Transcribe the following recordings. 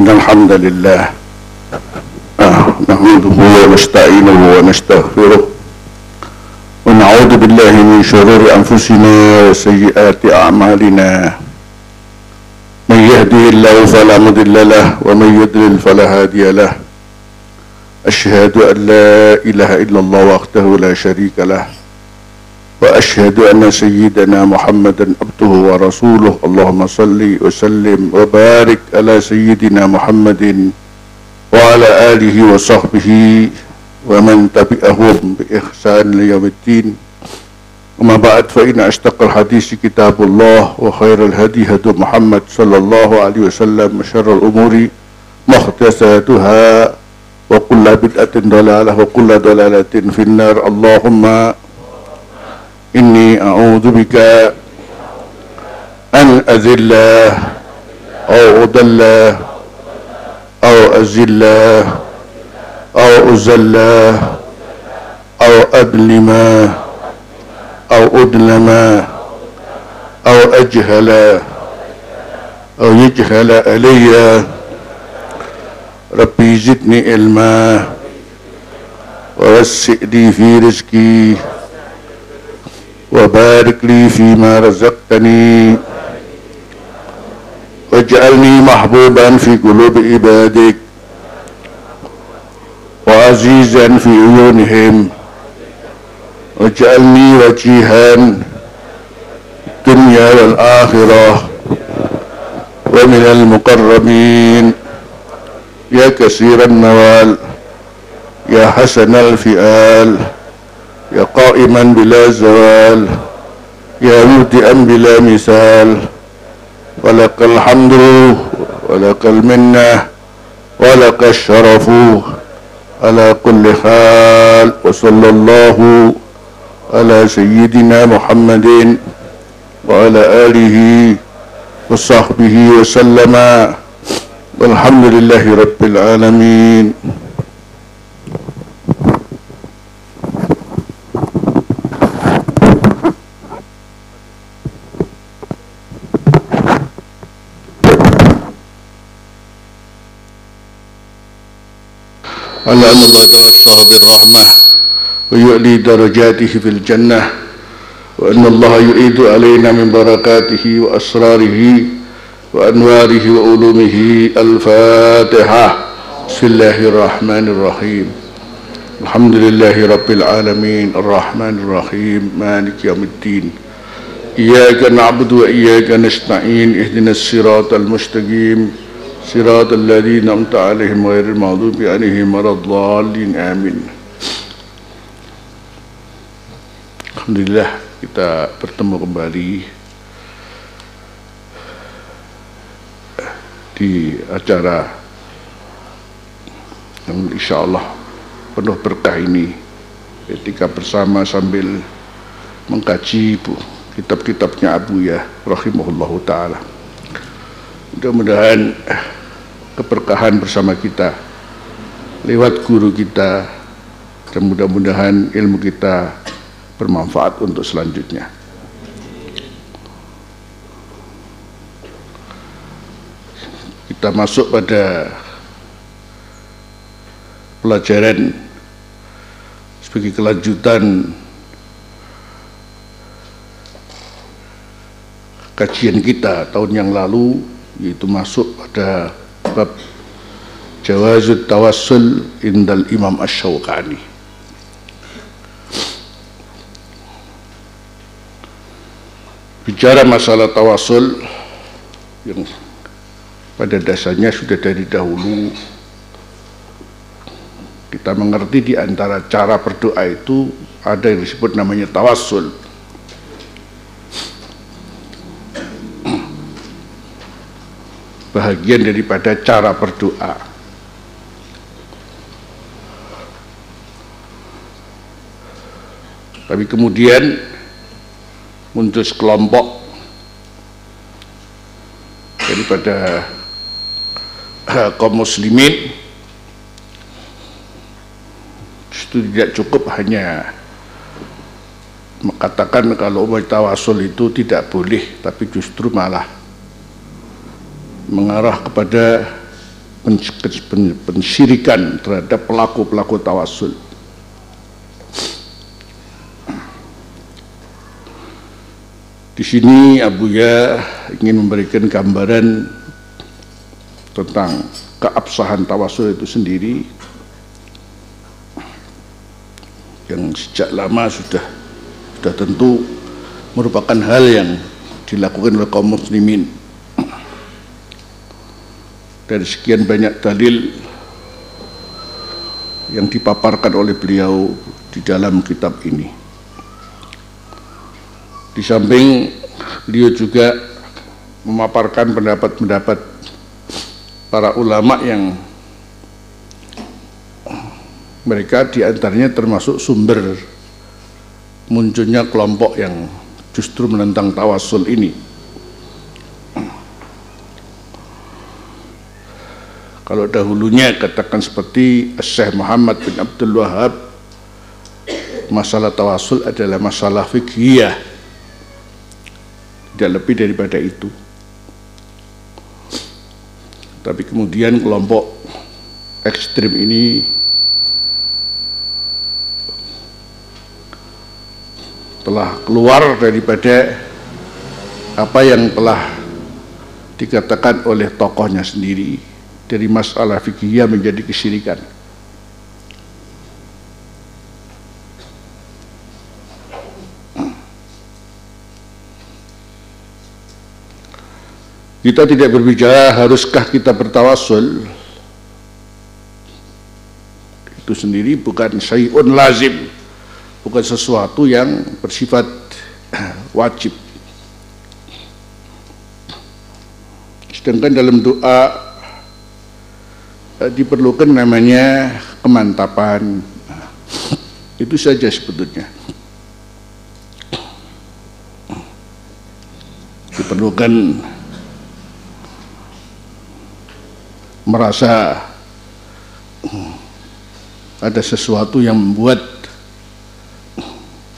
إن الحمد لله نحمده ونستعينه ونستغفره ونعوذ بالله من شرور أنفسنا وسيئات أعمالنا من يهده الله فلا مضل له ومن يضلل فلا هادي له أشهد أن لا إله إلا الله وحده لا شريك له وأشهد أن سيدنا محمدا عبده ورسوله. اللهم صل وسلم وبارك على سيدنا محمد وعلى آله وصحبه ومن تبعهم بإحسان ليوم الدين. أما بعد فإن أشتق الحديث كتاب الله وخير الهدي هدي محمد صلى الله عليه وسلم. وشر الأمور محدثاتها وكل بدعة ضلالة وكل ضلالة في النار. اللهم إني أعوذ بك أن أذل أو أضل أو أزل أو أزل أو أظلم أو أظلم أو أجهل أو يجهل علي. ربي زدني علما ووسع لي في رزقي. وبارك لي فيما رزقتني. واجعلني محبوبا في قلوب عبادك. وعزيزا في عيونهم. واجعلني وجيها الدنيا والآخرة. ومن المقربين. يا كثير النوال. يا حسن الفئال. يا قائما بلا زوال يا مبدئا بلا مثال. ولك الحمد ولك المنة ولك الشرف على كل حال. وصلى الله على سيدنا محمد وعلى آله وصحبه وسلم. والحمد لله رب العالمين. على أن الله توسع بالرحمة ويؤلي درجاته في الجنة وأن الله يعيد علينا من بركاته وأسراره وأنواره وعلومه الفاتحة. بسم الله الرحمن الرحيم. الحمد لله رب العالمين. الرحمن الرحيم. مالك يوم الدين. إياك نعبد وإياك نستعين. اهدنا الصراط المستقيم. صراط الذين أنعمت عليهم غير المغضوب عليهم ولا الضالين آمين Alhamdulillah kita bertemu kembali di acara yang insya Allah penuh berkah ini ketika bersama sambil mengkaji bu kitab-kitabnya Abu ya rahimahullahu taala mudah-mudahan keberkahan bersama kita lewat guru kita dan mudah-mudahan ilmu kita bermanfaat untuk selanjutnya. Kita masuk pada pelajaran sebagai kelanjutan kajian kita tahun yang lalu yaitu masuk pada bab jawazut tawassul indal imam ash-shawqani. Bicara masalah tawassul yang pada dasarnya sudah dari dahulu. Kita mengerti di antara cara berdoa itu ada yang disebut namanya tawassul bahagian daripada cara berdoa. Tapi kemudian muncul sekelompok daripada kaum muslimin. Itu tidak cukup hanya mengatakan kalau tawasul itu tidak boleh tapi justru malah mengarah kepada pensyirikan terhadap pelaku-pelaku tawasul. Di sini Abu Ya ingin memberikan gambaran tentang keabsahan tawasul itu sendiri yang sejak lama sudah sudah tentu merupakan hal yang dilakukan oleh kaum muslimin dari sekian banyak dalil yang dipaparkan oleh beliau di dalam kitab ini. Di samping beliau juga memaparkan pendapat-pendapat para ulama yang mereka di antaranya termasuk sumber munculnya kelompok yang justru menentang tawasul ini. Kalau dahulunya katakan seperti Syekh Muhammad bin Abdul Wahab masalah tawasul adalah masalah fikih tidak lebih daripada itu. Tapi kemudian kelompok ekstrim ini telah keluar daripada apa yang telah dikatakan oleh tokohnya sendiri dari masalah fikih menjadi kesyirikan. Kita tidak berbicara haruskah kita bertawasul itu sendiri bukan syai'un lazim. Bukan sesuatu yang bersifat wajib. Sedangkan dalam doa Eh, diperlukan namanya kemantapan. Itu saja sebetulnya. Diperlukan merasa ada sesuatu yang membuat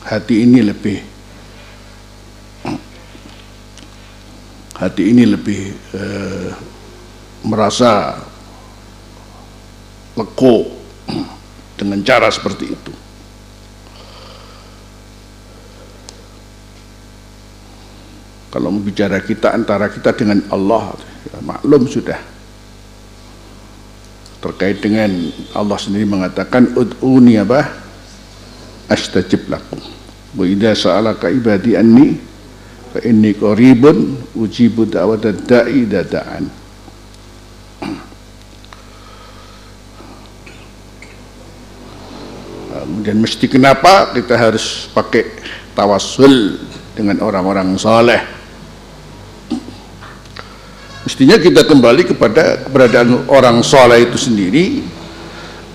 hati ini lebih hati ini lebih uh, merasa leko dengan cara seperti itu. Kalau bicara kita antara kita dengan Allah, ya maklum sudah. Terkait dengan Allah sendiri mengatakan ud'uni apa? Astajib lakum. Wa idza sa'alaka ibadi anni fa inni qaribun ujibu da'watad da'i dada'an. Dan mesti kenapa kita harus pakai tawasul dengan orang-orang soleh mestinya kita kembali kepada keberadaan orang soleh itu sendiri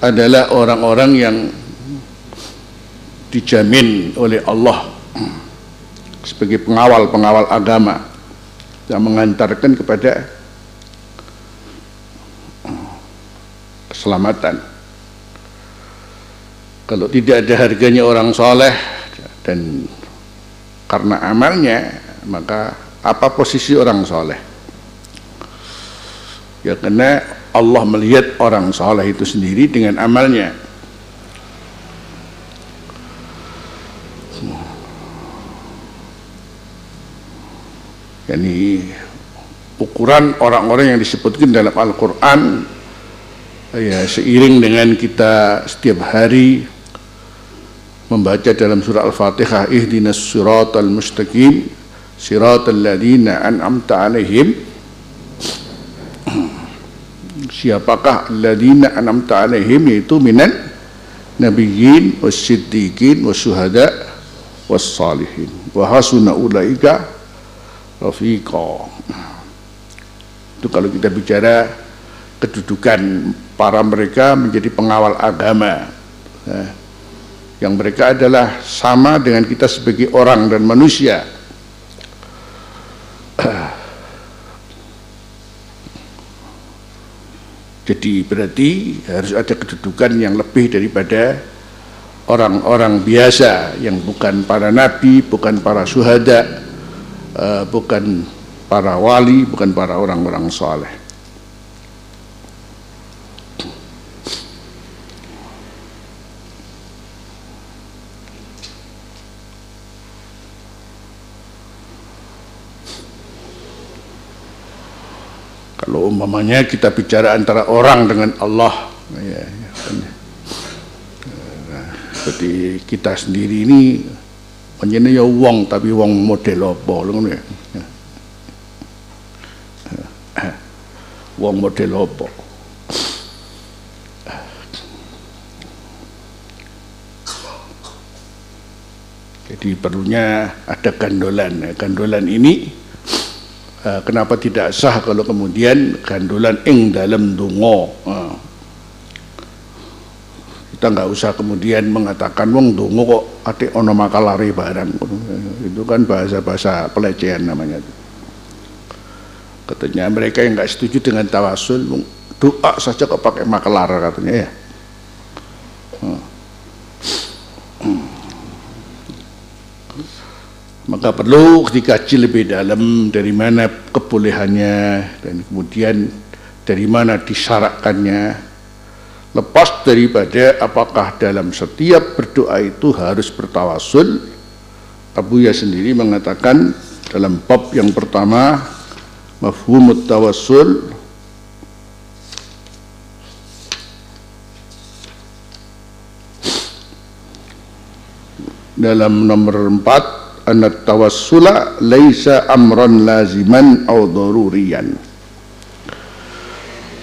adalah orang-orang yang dijamin oleh Allah sebagai pengawal-pengawal agama yang mengantarkan kepada keselamatan kalau tidak ada harganya orang soleh dan karena amalnya maka apa posisi orang soleh? Ya karena Allah melihat orang soleh itu sendiri dengan amalnya. Yani ukuran orang-orang yang disebutkan dalam Al-Quran ya seiring dengan kita setiap hari membaca dalam surah Al-Fatihah ihdinas siratal mustaqim siratal ladina an'amta alaihim. Siapakah ladina an'amta alaihim? Yaitu minan nabiyyin wassiddiqin wasyuhada wassalihin. Wa hasuna ulaika rafiqa. Itu kalau kita bicara kedudukan para mereka menjadi pengawal agama. Nah, yang mereka adalah sama dengan kita sebagai orang dan manusia jadi berarti harus ada kedudukan yang lebih daripada orang-orang biasa yang bukan para nabi, bukan para syuhada, uh, bukan para wali, bukan para orang-orang soleh. Kalau umpamanya kita bicara antara orang dengan Allah. Ya, ya, kan. seperti kita sendiri ini menjadi ya wong tapi wong model apa ngono ya? Wong model apa? Jadi perlunya ada gandolan. Gandolan ini uh, kenapa tidak sah kalau kemudian gandolan ing dalam dungo uh. kita nggak usah kemudian mengatakan wong dungo kok ati ono makalari barang. Itu kan bahasa-bahasa pelecehan namanya. Katanya mereka yang nggak setuju dengan tawasul doa saja kok pakai makelar katanya ya maka perlu dikaji lebih dalam dari mana kebolehannya dan kemudian dari mana disyaratkannya. Lepas daripada apakah dalam setiap berdoa itu harus bertawasul Abu Ya sendiri mengatakan dalam bab yang pertama mafhumut tawassul dalam nomor empat anna tawassula laisa amran laziman au daruriyan.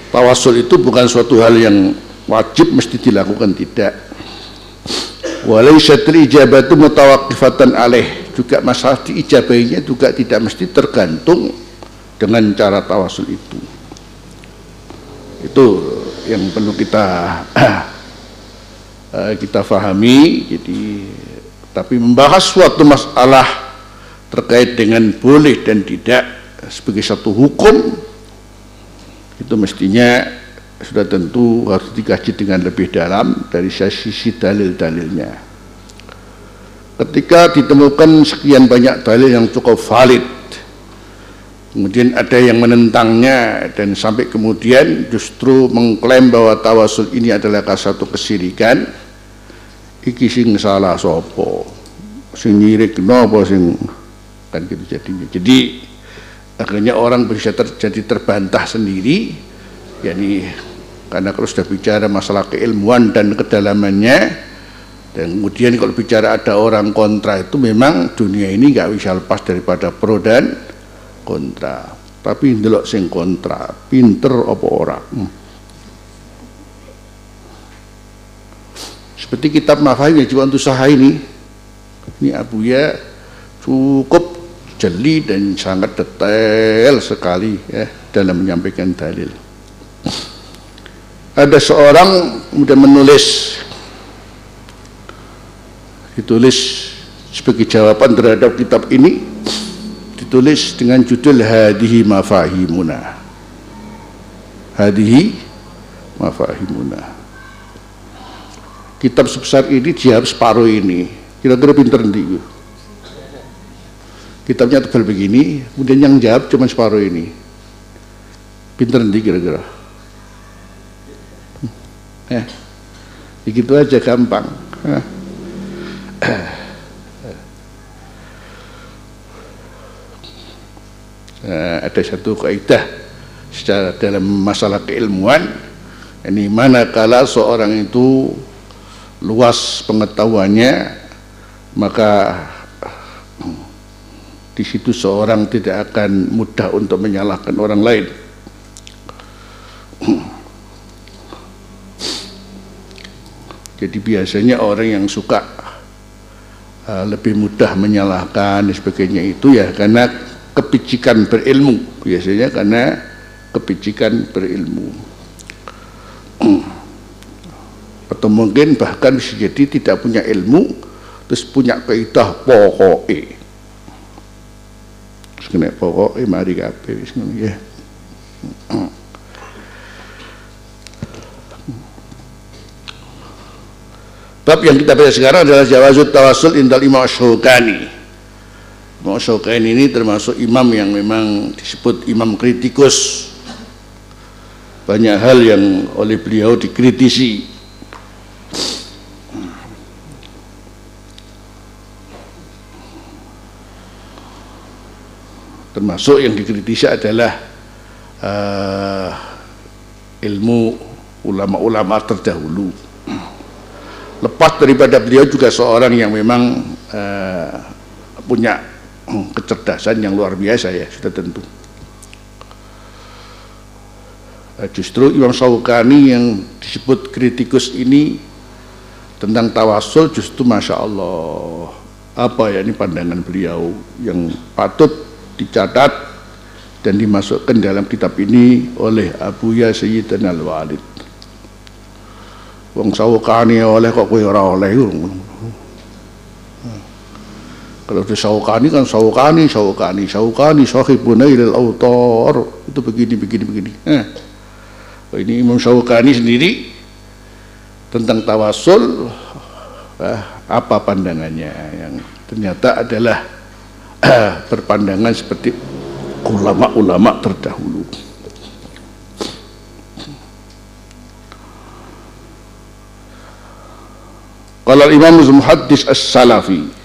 Tawassul itu bukan suatu hal yang wajib mesti dilakukan tidak. Walaysa ijabatu mutawaqqifatan alaih. Juga masalah diijabahinya juga tidak mesti tergantung dengan cara tawasul itu. Itu yang perlu kita eh, kita fahami. Jadi tapi membahas suatu masalah terkait dengan boleh dan tidak sebagai satu hukum itu mestinya sudah tentu harus dikaji dengan lebih dalam dari sisi dalil-dalilnya. Ketika ditemukan sekian banyak dalil yang cukup valid kemudian ada yang menentangnya dan sampai kemudian justru mengklaim bahwa tawasul ini adalah satu kesirikan iki sing salah sopo sing nyirik nopo sing kan gitu jadinya. Jadi akhirnya orang bisa terjadi terbantah sendiri. Yakni karena kalau sudah bicara masalah keilmuan dan kedalamannya dan kemudian kalau bicara ada orang kontra itu memang dunia ini nggak bisa lepas daripada pro dan kontra. Tapi ndelok sing kontra pinter apa orang hmm. Seperti kitab Mafahim yang juga untuk ini. Ini Abu Ya cukup jeli dan sangat detail sekali ya dalam menyampaikan dalil. Ada seorang kemudian menulis ditulis sebagai jawaban terhadap kitab ini ditulis dengan judul hadihi mafahimuna. Hadihi mafahimuna kitab sebesar ini jawab separuh ini. Kira-kira pinter nanti. Kitabnya tebal begini kemudian yang jawab cuma separuh ini. Pinter nanti kira-kira. Eh begitu aja gampang. Eh. ada satu kaidah secara dalam masalah keilmuan. Ini mana kala seorang itu luas pengetahuannya maka di situ seorang tidak akan mudah untuk menyalahkan orang lain. Jadi biasanya orang yang suka uh, lebih mudah menyalahkan dan sebagainya itu ya karena kepicikan berilmu. Biasanya karena kepicikan berilmu atau mungkin bahkan bisa jadi tidak punya ilmu terus punya kaidah pokoknya terus kena pokoknya mari kabeh wis ngono ya Bab yang kita baca sekarang adalah Jawazut Tawasul Indal Imam Syukani. Imam Syukani ini termasuk imam yang memang disebut imam kritikus. Banyak hal yang oleh beliau dikritisi termasuk yang dikritisi adalah uh, ilmu ulama-ulama terdahulu. Lepas daripada beliau juga seorang yang memang uh, punya kecerdasan yang luar biasa ya, sudah tentu. Uh, justru Imam Syaukani yang disebut kritikus ini tentang tawasul justru Masya Allah apa ya ini pandangan beliau yang patut dicatat dan dimasukkan dalam kitab ini oleh Abu Ya Sayyidina Al-Walid. Wong sawukani oleh kok kowe ora oleh kalau di sawukani kan sawukani sawukani sawukani sahibuna ilal autor itu begini begini begini. Eh. ini Imam Sawukani sendiri tentang tawasul eh, apa pandangannya yang ternyata adalah berpandangan seperti ulama-ulama terdahulu. Kalau Imam Muhaddis As-Salafi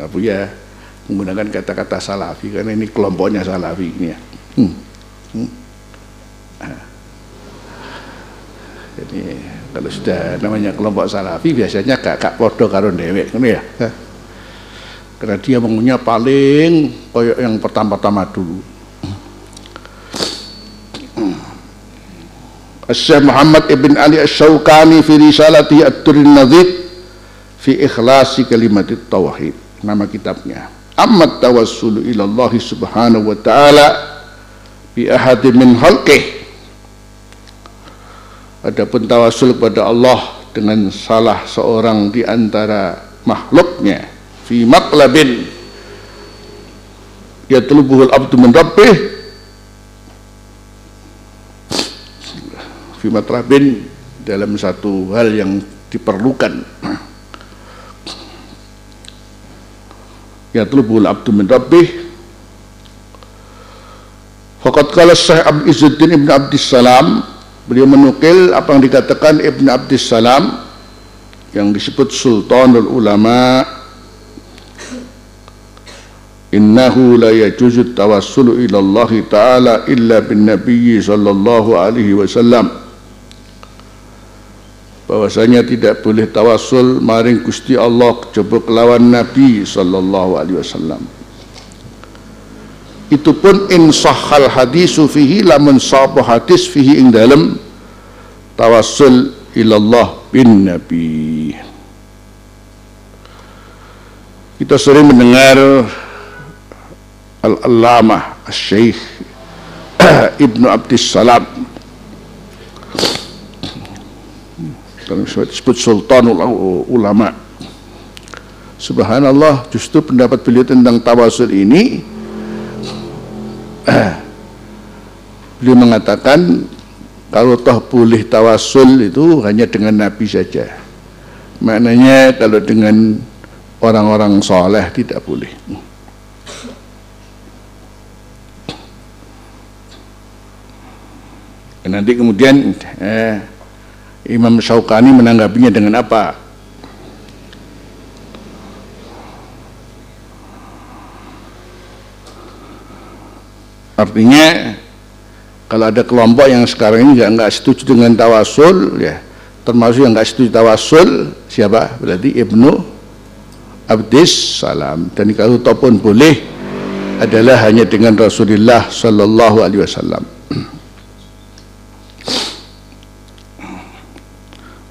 Abu ya menggunakan kata-kata Salafi karena ini kelompoknya Salafi ini ya. Hmm. Hmm. Ah. Jadi kalau sudah namanya kelompok salafi biasanya kakak podo karo dewek ini ya karena dia maunya paling koyok yang pertama-tama dulu. Syekh Muhammad Ibn Ali Ash-Shawqani fi risalati At-Turin Nadhid fi ikhlasi kalimat tauhid. Nama kitabnya. Amma tawassulu ila Allah subhanahu wa ta'ala bi ahadi min khalqih. Adapun tawasul kepada Allah dengan salah seorang di antara makhluknya fi maqlabin. Yatlubuhul abdu min rabbih. Fi matlabin dalam satu hal yang diperlukan. Yatlubuhul abdu min rabbih. Fakat kala Syekh Abdul Izzuddin Ibn Abdissalam Beliau menukil apa yang dikatakan Ibn Abdis Salam yang disebut Sultanul Ulama Innahu la yajuzu tawassulu ila Allah Ta'ala illa bin Nabi sallallahu alaihi wasallam. Bahwasanya tidak boleh tawassul maring Gusti Allah coba kelawan Nabi sallallahu alaihi wasallam. Itu pun insahal hadisu fihi lamun sapa hadis fihi ing dalam tawassul ilallah bin nabi kita sering mendengar al-allamah al-syeikh Ibnu Abdis Salam. Disebut sultan ulama. Subhanallah justru pendapat beliau tentang tawasul ini beliau mengatakan kalau toh boleh tawasul itu hanya dengan Nabi saja. Maknanya kalau dengan orang-orang soleh tidak boleh nanti kemudian eh, Imam Syaukani menanggapinya dengan apa Artinya kalau ada kelompok yang sekarang ini nggak setuju dengan tawasul, ya termasuk yang nggak setuju tawasul siapa? Berarti Ibnu Abdis Salam. Dan kalau pun boleh adalah hanya dengan Rasulullah Sallallahu Alaihi Wasallam.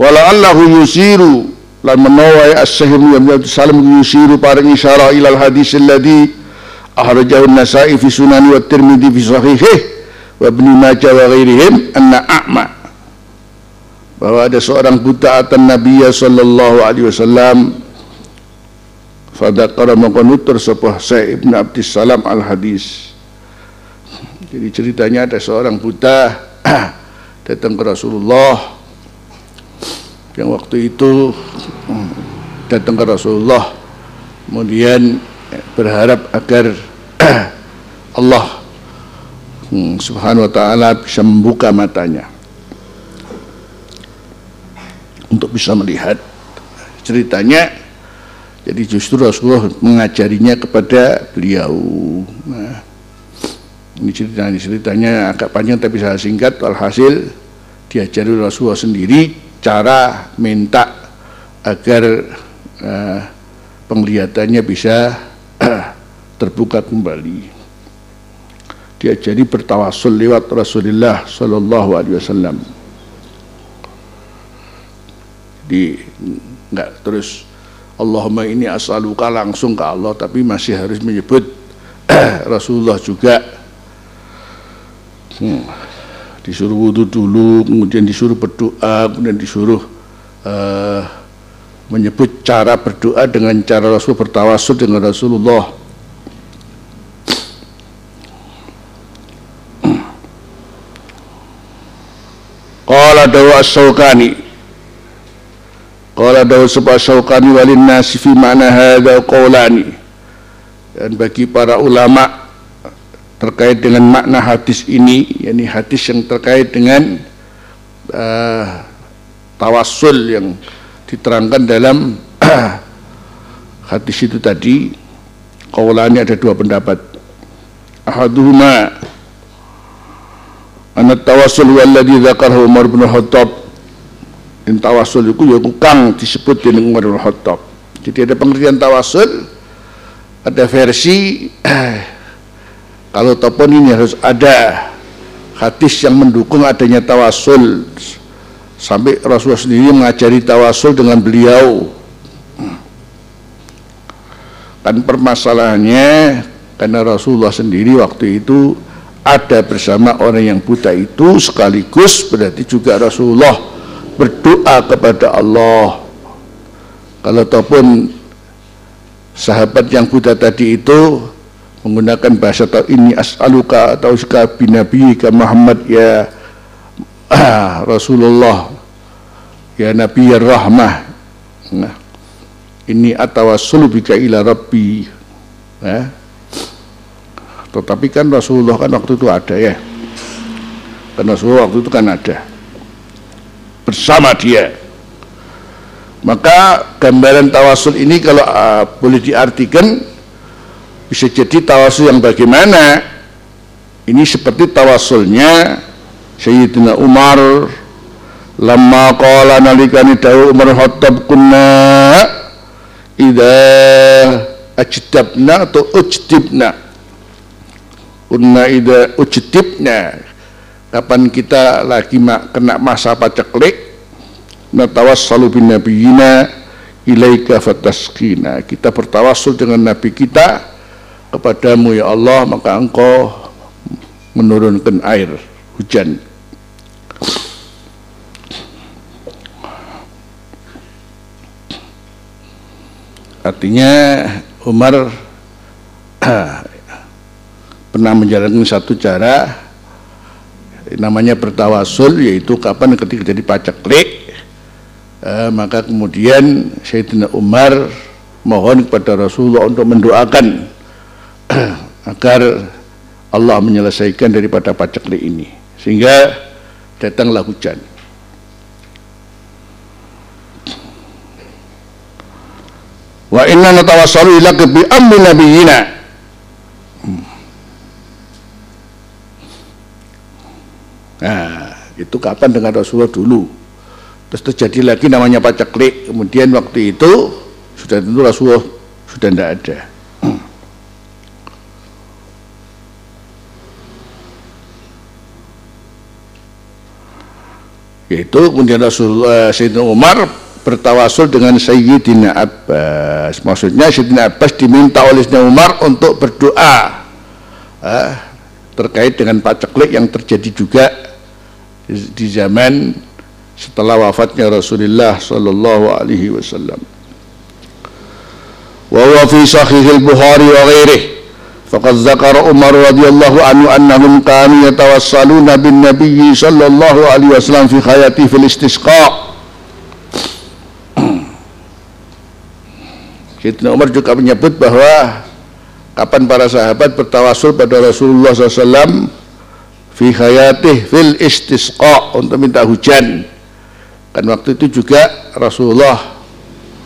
Wala'allahu yusiru lan menawai as-sahim yang Salam yusiru para isyara ilal hadis alladhi akhrajahu an-Nasa'i fi sunani wa Tirmidzi fi sahihih wa Ibnu Majah wa ghairihim anna a'ma. Bahwa ada seorang buta atan Nabi sallallahu alaihi wasallam fadakara maqanutur sebuah Syekh Ibn Abdis Salam al-Hadis. Jadi ceritanya ada seorang buta datang ke Rasulullah yang waktu itu hmm, datang ke Rasulullah kemudian berharap agar Allah hmm, subhanahu wa ta'ala bisa membuka matanya. Untuk bisa melihat ceritanya jadi justru Rasulullah mengajarinya kepada beliau. Nah, ini ceritanya ceritanya agak panjang tapi saya singkat alhasil diajari Rasulullah sendiri cara minta agar uh, penglihatannya bisa terbuka kembali. Diajari bertawasul lewat Rasulullah Sallallahu Alaihi Wasallam. Di enggak terus Allahumma ini as'aluka langsung ke Allah tapi masih harus menyebut Rasulullah juga. Hmm. Disuruh wudhu dulu, kemudian disuruh berdoa, kemudian disuruh uh, menyebut cara berdoa dengan cara Rasul bertawasul dengan Rasulullah. Qala dawa as-sawkani Qala dawa sebab as-sawkani walin nasi fi ma'na hadha qawlani Dan bagi para ulama' terkait dengan makna hadis ini yakni hadis yang terkait dengan uh, tawasul yang diterangkan dalam hadis itu tadi. Kaulani ada dua pendapat. Ahaduhuma anna tawassul walladhi dzakarahu Umar bin Khattab. In tawassul itu ya kang disebut dengan Umar bin Khattab. Jadi ada pengertian tawassul ada versi kalau topon ini harus ada hadis yang mendukung adanya tawasul. Sampai Rasulullah sendiri mengajari tawasul dengan beliau. Kan permasalahannya karena Rasulullah sendiri waktu itu ada bersama orang yang buta itu sekaligus berarti juga Rasulullah berdoa kepada Allah. Kalau ataupun sahabat yang buta tadi itu menggunakan bahasa atau ini as'aluka atau suka binabiyika Muhammad ya ah, Rasulullah ya Nabi ya Rahmah. Nah, ini atawassul bika ila Rabbi. Ya. tetapi kan Rasulullah kan waktu itu ada ya. Kan Rasulullah waktu itu kan ada. Bersama dia. Maka gambaran tawasul ini kalau uh, boleh diartikan bisa jadi tawasul yang bagaimana? Ini seperti tawasulnya Sayyidina Umar. Lama qala nalikani dawu Umar Khattab kunna idza ajdabna atau ujdibna kunna idza ujdibna kapan kita lagi kena masa paceklik natawassalu bin nabiyina ilaika fataskina. Kita bertawasul dengan nabi kita kepadamu ya Allah maka engkau menurunkan air hujan. Artinya Umar pernah menjalankan satu cara namanya bertawasul yaitu kapan ketika jadi paceklik eh, maka kemudian Sayyidina Umar mohon kepada Rasulullah untuk mendoakan agar Allah menyelesaikan daripada paceklik ini. Sehingga datanglah hujan. Wa inna natawassalu ila bi amri nabiyina. Nah itu kapan dengan Rasulullah dulu? Terus terjadi lagi namanya paceklik kemudian waktu itu sudah tentu Rasulullah sudah tidak ada yaitu kemudian Rasulullah Sayyidina Umar bertawasul dengan Sayyidina Abbas. Maksudnya Sayyidina Abbas diminta oleh Sayyidina Umar untuk berdoa eh, terkait dengan paceklik yang terjadi juga di, di zaman setelah wafatnya Rasulullah sallallahu alaihi wasallam. Wa huwa fi sahih al-Bukhari wa ghairihi فقد ذكر عمر رضي الله عنه أنهم كانوا يتوسلون بالنبي صلى الله عليه وسلم في حياته في الاستسقاء Sayyidina Umar juga menyebut bahwa kapan para sahabat bertawasul pada Rasulullah SAW fi hayatih fil istisqa untuk minta hujan kan waktu itu juga Rasulullah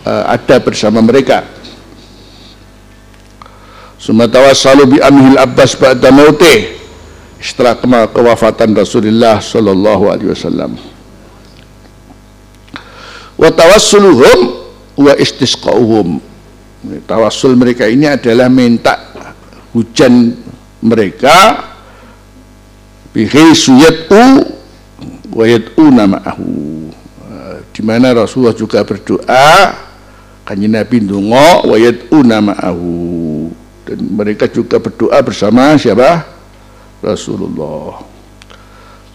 uh, ada bersama mereka Suma tawassalu bi amhil Abbas ba'da mautih. Setelah kewafatan Rasulullah sallallahu alaihi wasallam. Wa tawassuluhum wa istisqauhum. Tawassul mereka ini adalah minta hujan mereka. Bihi suyat'u wa yad'una ma'ahu di mana Rasulullah juga berdoa kanjeng Nabi ndonga wa yad'una ma'ahu dan mereka juga berdoa bersama siapa? Rasulullah.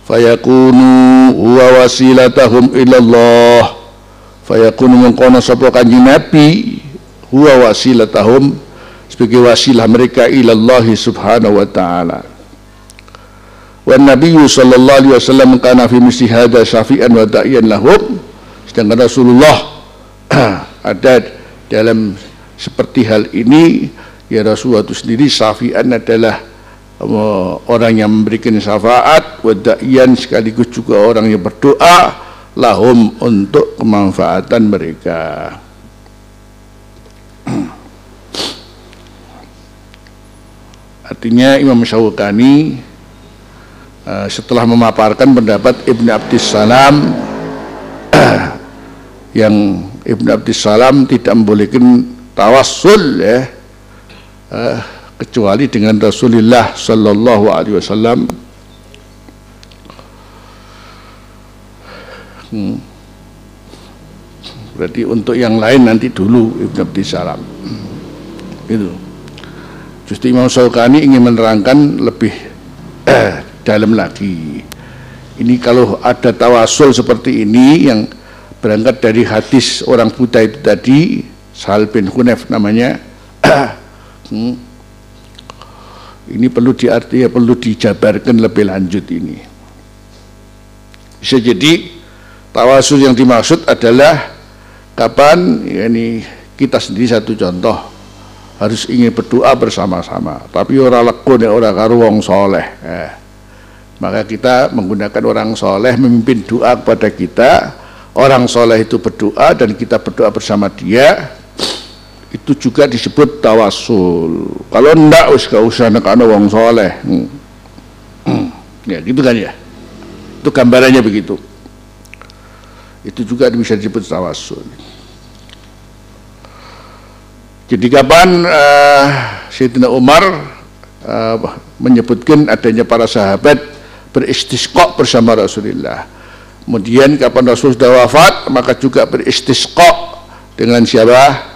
Fayakunu huwa wasilatahum ilallah. Fayakunu mengkono sapa kanjeng Nabi huwa wasilatahum sebagai wasilah mereka ilallah subhanahu wa ta'ala. Wa Nabi sallallahu alaihi wasallam kana fi misli hadza syafi'an wa da'iyan lahum. Sedangkan Rasulullah ada dalam seperti hal ini ya Rasulullah itu sendiri syafi'an adalah orang yang memberikan syafaat wa da'iyan sekaligus juga orang yang berdoa lahum untuk kemanfaatan mereka. Artinya Imam Syawkani uh, setelah memaparkan pendapat Ibn Abdis Salam yang Ibn Abdis Salam tidak membolehkan tawassul ya uh, kecuali dengan Rasulullah Sallallahu Alaihi Wasallam Hmm. Berarti untuk yang lain nanti dulu Ibn Abdi Salam. Itu. Justru Imam Syaukani ingin menerangkan lebih eh, dalam lagi. Ini kalau ada tawasul seperti ini yang berangkat dari hadis orang buta itu tadi, Sahal bin Hunef namanya. hmm. Ini perlu diarti ya perlu dijabarkan lebih lanjut ini. Bisa jadi Tawasul yang dimaksud adalah kapan ini kita sendiri satu contoh harus ingin berdoa bersama-sama tapi orang lekun ya orang karo wong soleh eh. maka kita menggunakan orang soleh memimpin doa kepada kita orang soleh itu berdoa dan kita berdoa bersama dia itu juga disebut tawasul kalau enggak us gak usah nekano wong soleh hmm. Hmm. ya gitu kan ya itu gambarannya begitu itu juga bisa disebut tawasul. Jadi kapan uh, Sayyidina Umar uh, menyebutkan adanya para sahabat beristisqa bersama Rasulullah. Kemudian kapan Rasul sudah wafat, maka juga beristisqa dengan siapa?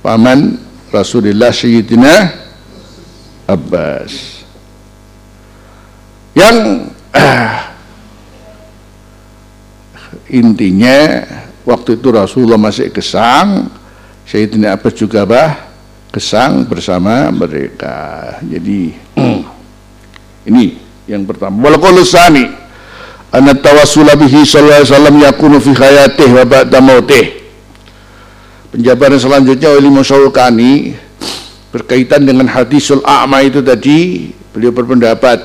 Paman Rasulullah Sayyidina Abbas. Yang intinya waktu itu Rasulullah masih kesang Sayyidina Abbas juga bah kesang bersama mereka. Jadi ini yang pertama. Wal qalusani anna tawassula bihi sallallahu alaihi wasallam yakunu fi hayatihi wa ba'da mautih penjabaran selanjutnya oleh Musyawkani berkaitan dengan hadisul a'ma itu tadi beliau berpendapat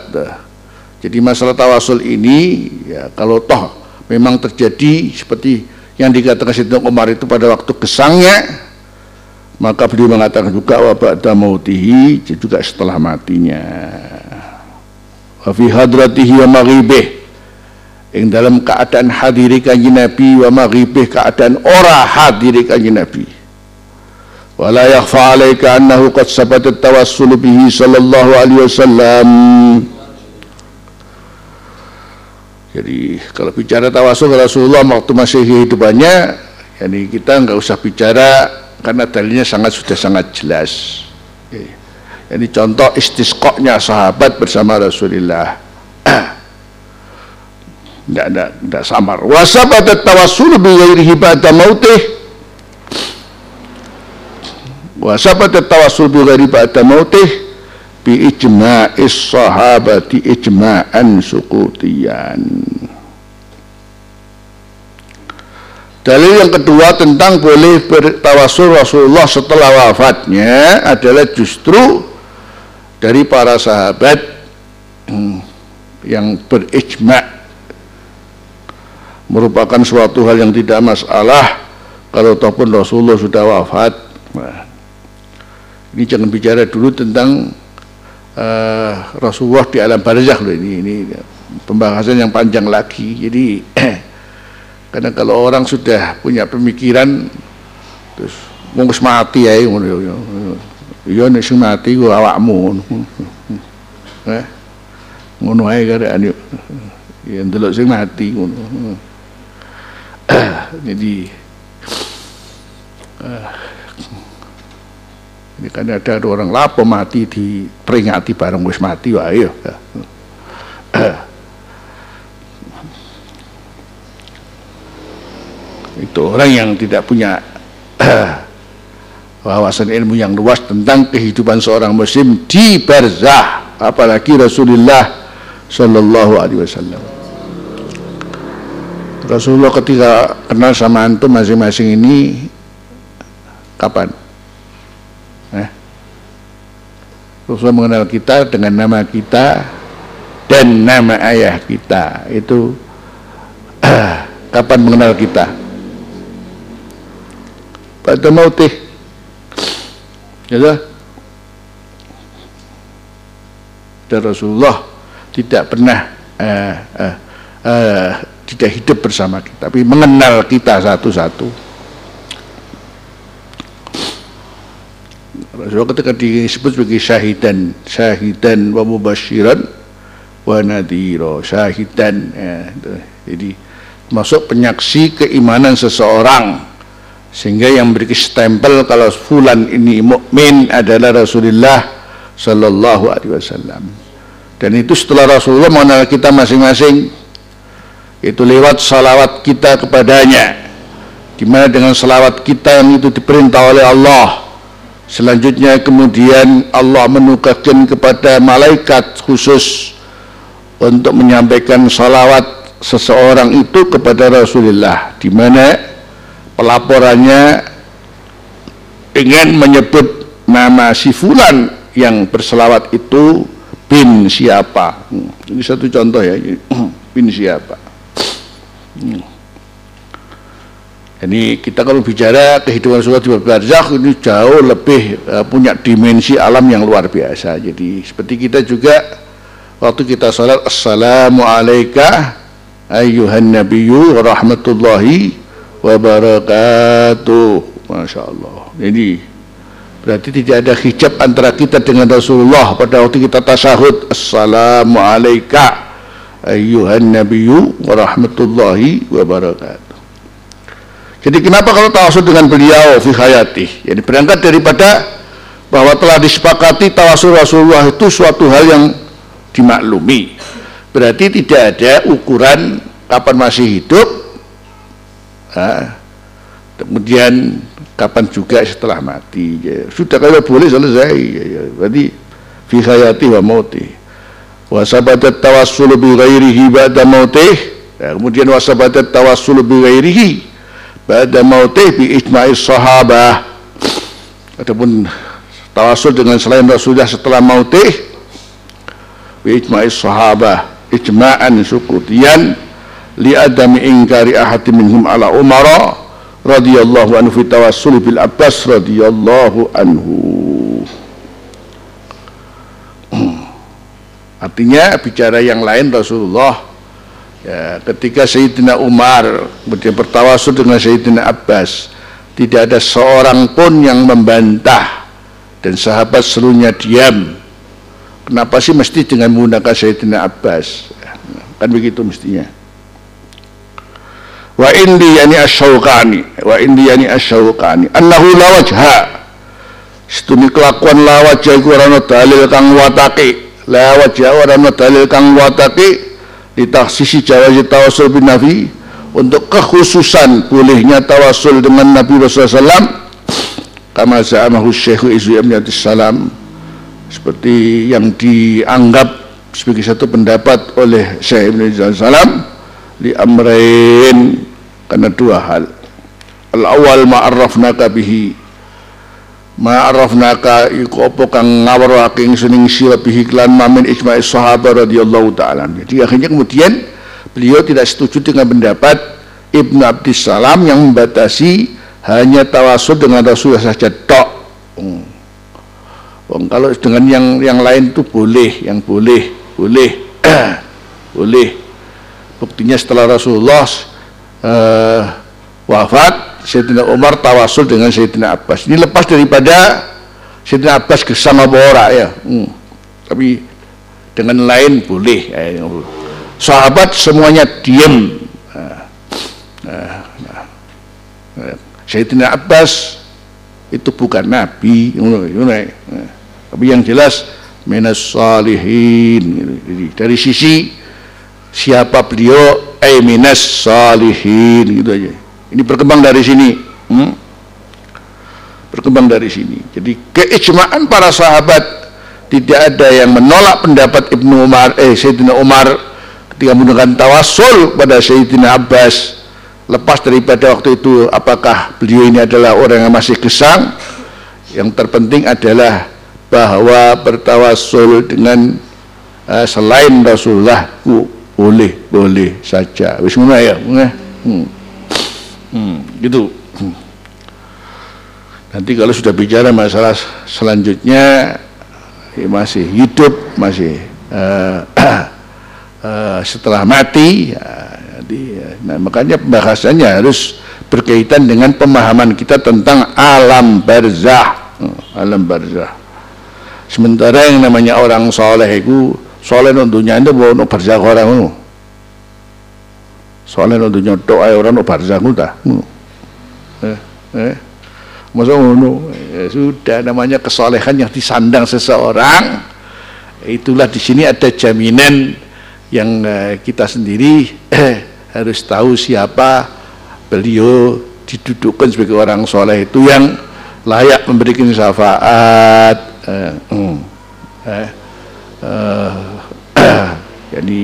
jadi masalah tawasul ini ya kalau toh memang terjadi seperti yang dikatakan Sayyidina Umar itu pada waktu kesangnya maka beliau mengatakan juga wa ba'da mautihi juga setelah matinya. Wa fi hadratihi wa maghibih yang dalam keadaan hadiri kanji Nabi wa maghibih keadaan ora hadiri kanji Nabi wa la yakhfa alaika annahu qad sabatat tawassul bihi sallallahu alaihi wasallam Jadi kalau bicara tawasul Rasulullah waktu masih hidupannya, yani kita nggak usah bicara karena dalilnya sangat sudah sangat jelas. Ini contoh istisqoknya sahabat bersama Rasulullah. Tidak ada tidak samar. Wasabat tawassul bi ghairihi ba'da mautih. Wasabat tawassul bi ghairi ba'da mautih bi ijma'is sahabati ijma'an sukutiyan Dalil yang kedua tentang boleh bertawasul Rasulullah setelah wafatnya adalah justru dari para sahabat yang berijma merupakan suatu hal yang tidak masalah kalau ataupun Rasulullah sudah wafat. Nah, ini jangan bicara dulu tentang uh, Rasulullah di alam barzakh loh ini. Ini pembahasan yang panjang lagi. Jadi karena kalau orang sudah punya pemikiran terus mau mati ya ngono ya. Iya nek sing mati ku awakmu. Eh ngono ae kan ya ndelok sing mati ngono jadi uh, ini kan ada orang lapo mati diperingati bareng wis mati wae ya. itu orang yang tidak punya wawasan ilmu yang luas tentang kehidupan seorang muslim di barzah apalagi Rasulullah Shallallahu Alaihi Wasallam Rasulullah ketika kenal sama antum masing-masing ini kapan? Eh? Rasulullah mengenal kita dengan nama kita dan nama ayah kita itu kapan mengenal kita? Pada mautih ya dan Rasulullah tidak pernah uh, uh, uh, tidak hidup bersama kita, tapi mengenal kita satu-satu. Rasulullah ketika disebut sebagai syahidan, syahidan wa mubasyiran wa nadhira, syahidan ya, jadi masuk penyaksi keimanan seseorang sehingga yang memberi stempel kalau fulan ini mukmin adalah Rasulullah sallallahu alaihi wasallam. Dan itu setelah Rasulullah mengenal kita masing-masing itu lewat salawat kita kepadanya. Di mana dengan salawat kita yang itu diperintah oleh Allah. Selanjutnya kemudian Allah menugaskan kepada malaikat khusus untuk menyampaikan salawat seseorang itu kepada Rasulullah. Di mana pelaporannya ingin menyebut nama si fulan yang berselawat itu bin siapa. Ini satu contoh ya bin siapa Hmm. Ini kita kalau bicara kehidupan sholat di barzakh ini jauh lebih uh, punya dimensi alam yang luar biasa. Jadi seperti kita juga waktu kita sholat assalamu alayka ayyuhan nabiyyu rahmatullahi wabarakatuh. Masya Allah. Jadi berarti tidak ada hijab antara kita dengan Rasulullah pada waktu kita tasahud assalamu alayka ayyuhan nabiyyu wa rahmatullahi wa. Jadi kenapa kalau tawasul dengan beliau fi hayati? Jadi berangkat daripada bahwa telah disepakati tawasul Rasulullah itu suatu hal yang dimaklumi. Berarti tidak ada ukuran kapan masih hidup, nah, kemudian kapan juga setelah mati. Ya, sudah kalau boleh selesai. Ya, ya. Berarti fi hayati wa mauti wa sabatat tawassul bi ghairihi ba'da mautih. Ya, kemudian wa sabatat tawassul bi ghairihi ba'da mautih bi ijma'is sahabah. Ataupun tawassul dengan selain Rasulullah setelah mautih bi ijma'is sahabah ijma'an sukutian li adami ingkari ahadi minhum ala umara radhiyallahu anhu fi tawassul bil Abbas radhiyallahu anhu Artinya bicara yang lain Rasulullah ya, ketika Sayyidina Umar kemudian bertawasul dengan Sayyidina Abbas tidak ada seorang pun yang membantah dan sahabat seluruhnya diam. Kenapa sih mesti dengan menggunakan Sayyidina Abbas? Kan begitu mestinya. Wa indi yani asyauqani wa indi yani asyauqani. Annahu la wajha. Setuni kelakuan la iku dalil kang watake la wajah orang dalil kang wataki ditaksisi jawazi tawasul bin Nabi untuk kekhususan bolehnya tawasul dengan Nabi Rasulullah SAW kama za'amahu syekhu izu salam seperti yang dianggap sebagai satu pendapat oleh Syekh Ibn Salam di amrain karena dua hal. Al awal ma'arrafnaka bihi ma'arafnaka iku apa kang ngawarake ingsun ing sira bihi lan mamin ijma'i sahabat radhiyallahu taala. Jadi akhirnya kemudian beliau tidak setuju dengan pendapat Ibnu Abdissalam yang membatasi hanya tawasul dengan Rasulullah saja tok. Hmm. Kalau dengan yang yang lain itu boleh, yang boleh, boleh, boleh. Buktinya setelah Rasulullah uh, wafat, Sayyidina Umar tawasul dengan Sayyidina Abbas. Ini lepas daripada Sayyidina Abbas gesang apa ora ya. Hmm. Tapi dengan lain boleh. Ya, Sahabat semuanya diam. Nah, nah, nah. Sayyidina Abbas itu bukan nabi tapi yang jelas minas salihin jadi dari sisi siapa beliau ay minas salihin gitu aja ini berkembang dari sini. Hmm? berkembang dari sini. Jadi keijmaan para sahabat tidak ada yang menolak pendapat Ibnu Umar eh Sayyidina Umar ketika menggunakan tawasul pada Sayyidina Abbas. Lepas daripada waktu itu apakah beliau ini adalah orang yang masih gesang? Yang terpenting adalah bahwa bertawasul dengan uh, selain Rasulullah boleh boleh saja. Wis ngono ya? Hmm. Hmm, gitu. Hmm. nanti kalau sudah bicara masalah selanjutnya ya masih hidup masih uh, uh, setelah mati ya, jadi ya, nah, makanya pembahasannya harus berkaitan dengan pemahaman kita tentang alam barzah. Hmm, alam barzah. Sementara yang namanya orang soleh itu soleh nontonnya itu no barzah orang itu soleh nontonnya doa orang no barzah itu dah hmm. eh, eh. masa ngono? Ya, sudah namanya kesolehan yang disandang seseorang. Itulah di sini ada jaminan yang eh, kita sendiri eh, harus tahu siapa beliau didudukkan sebagai orang soleh itu yang layak memberikan syafaat. Eh, hmm, eh, eh, jadi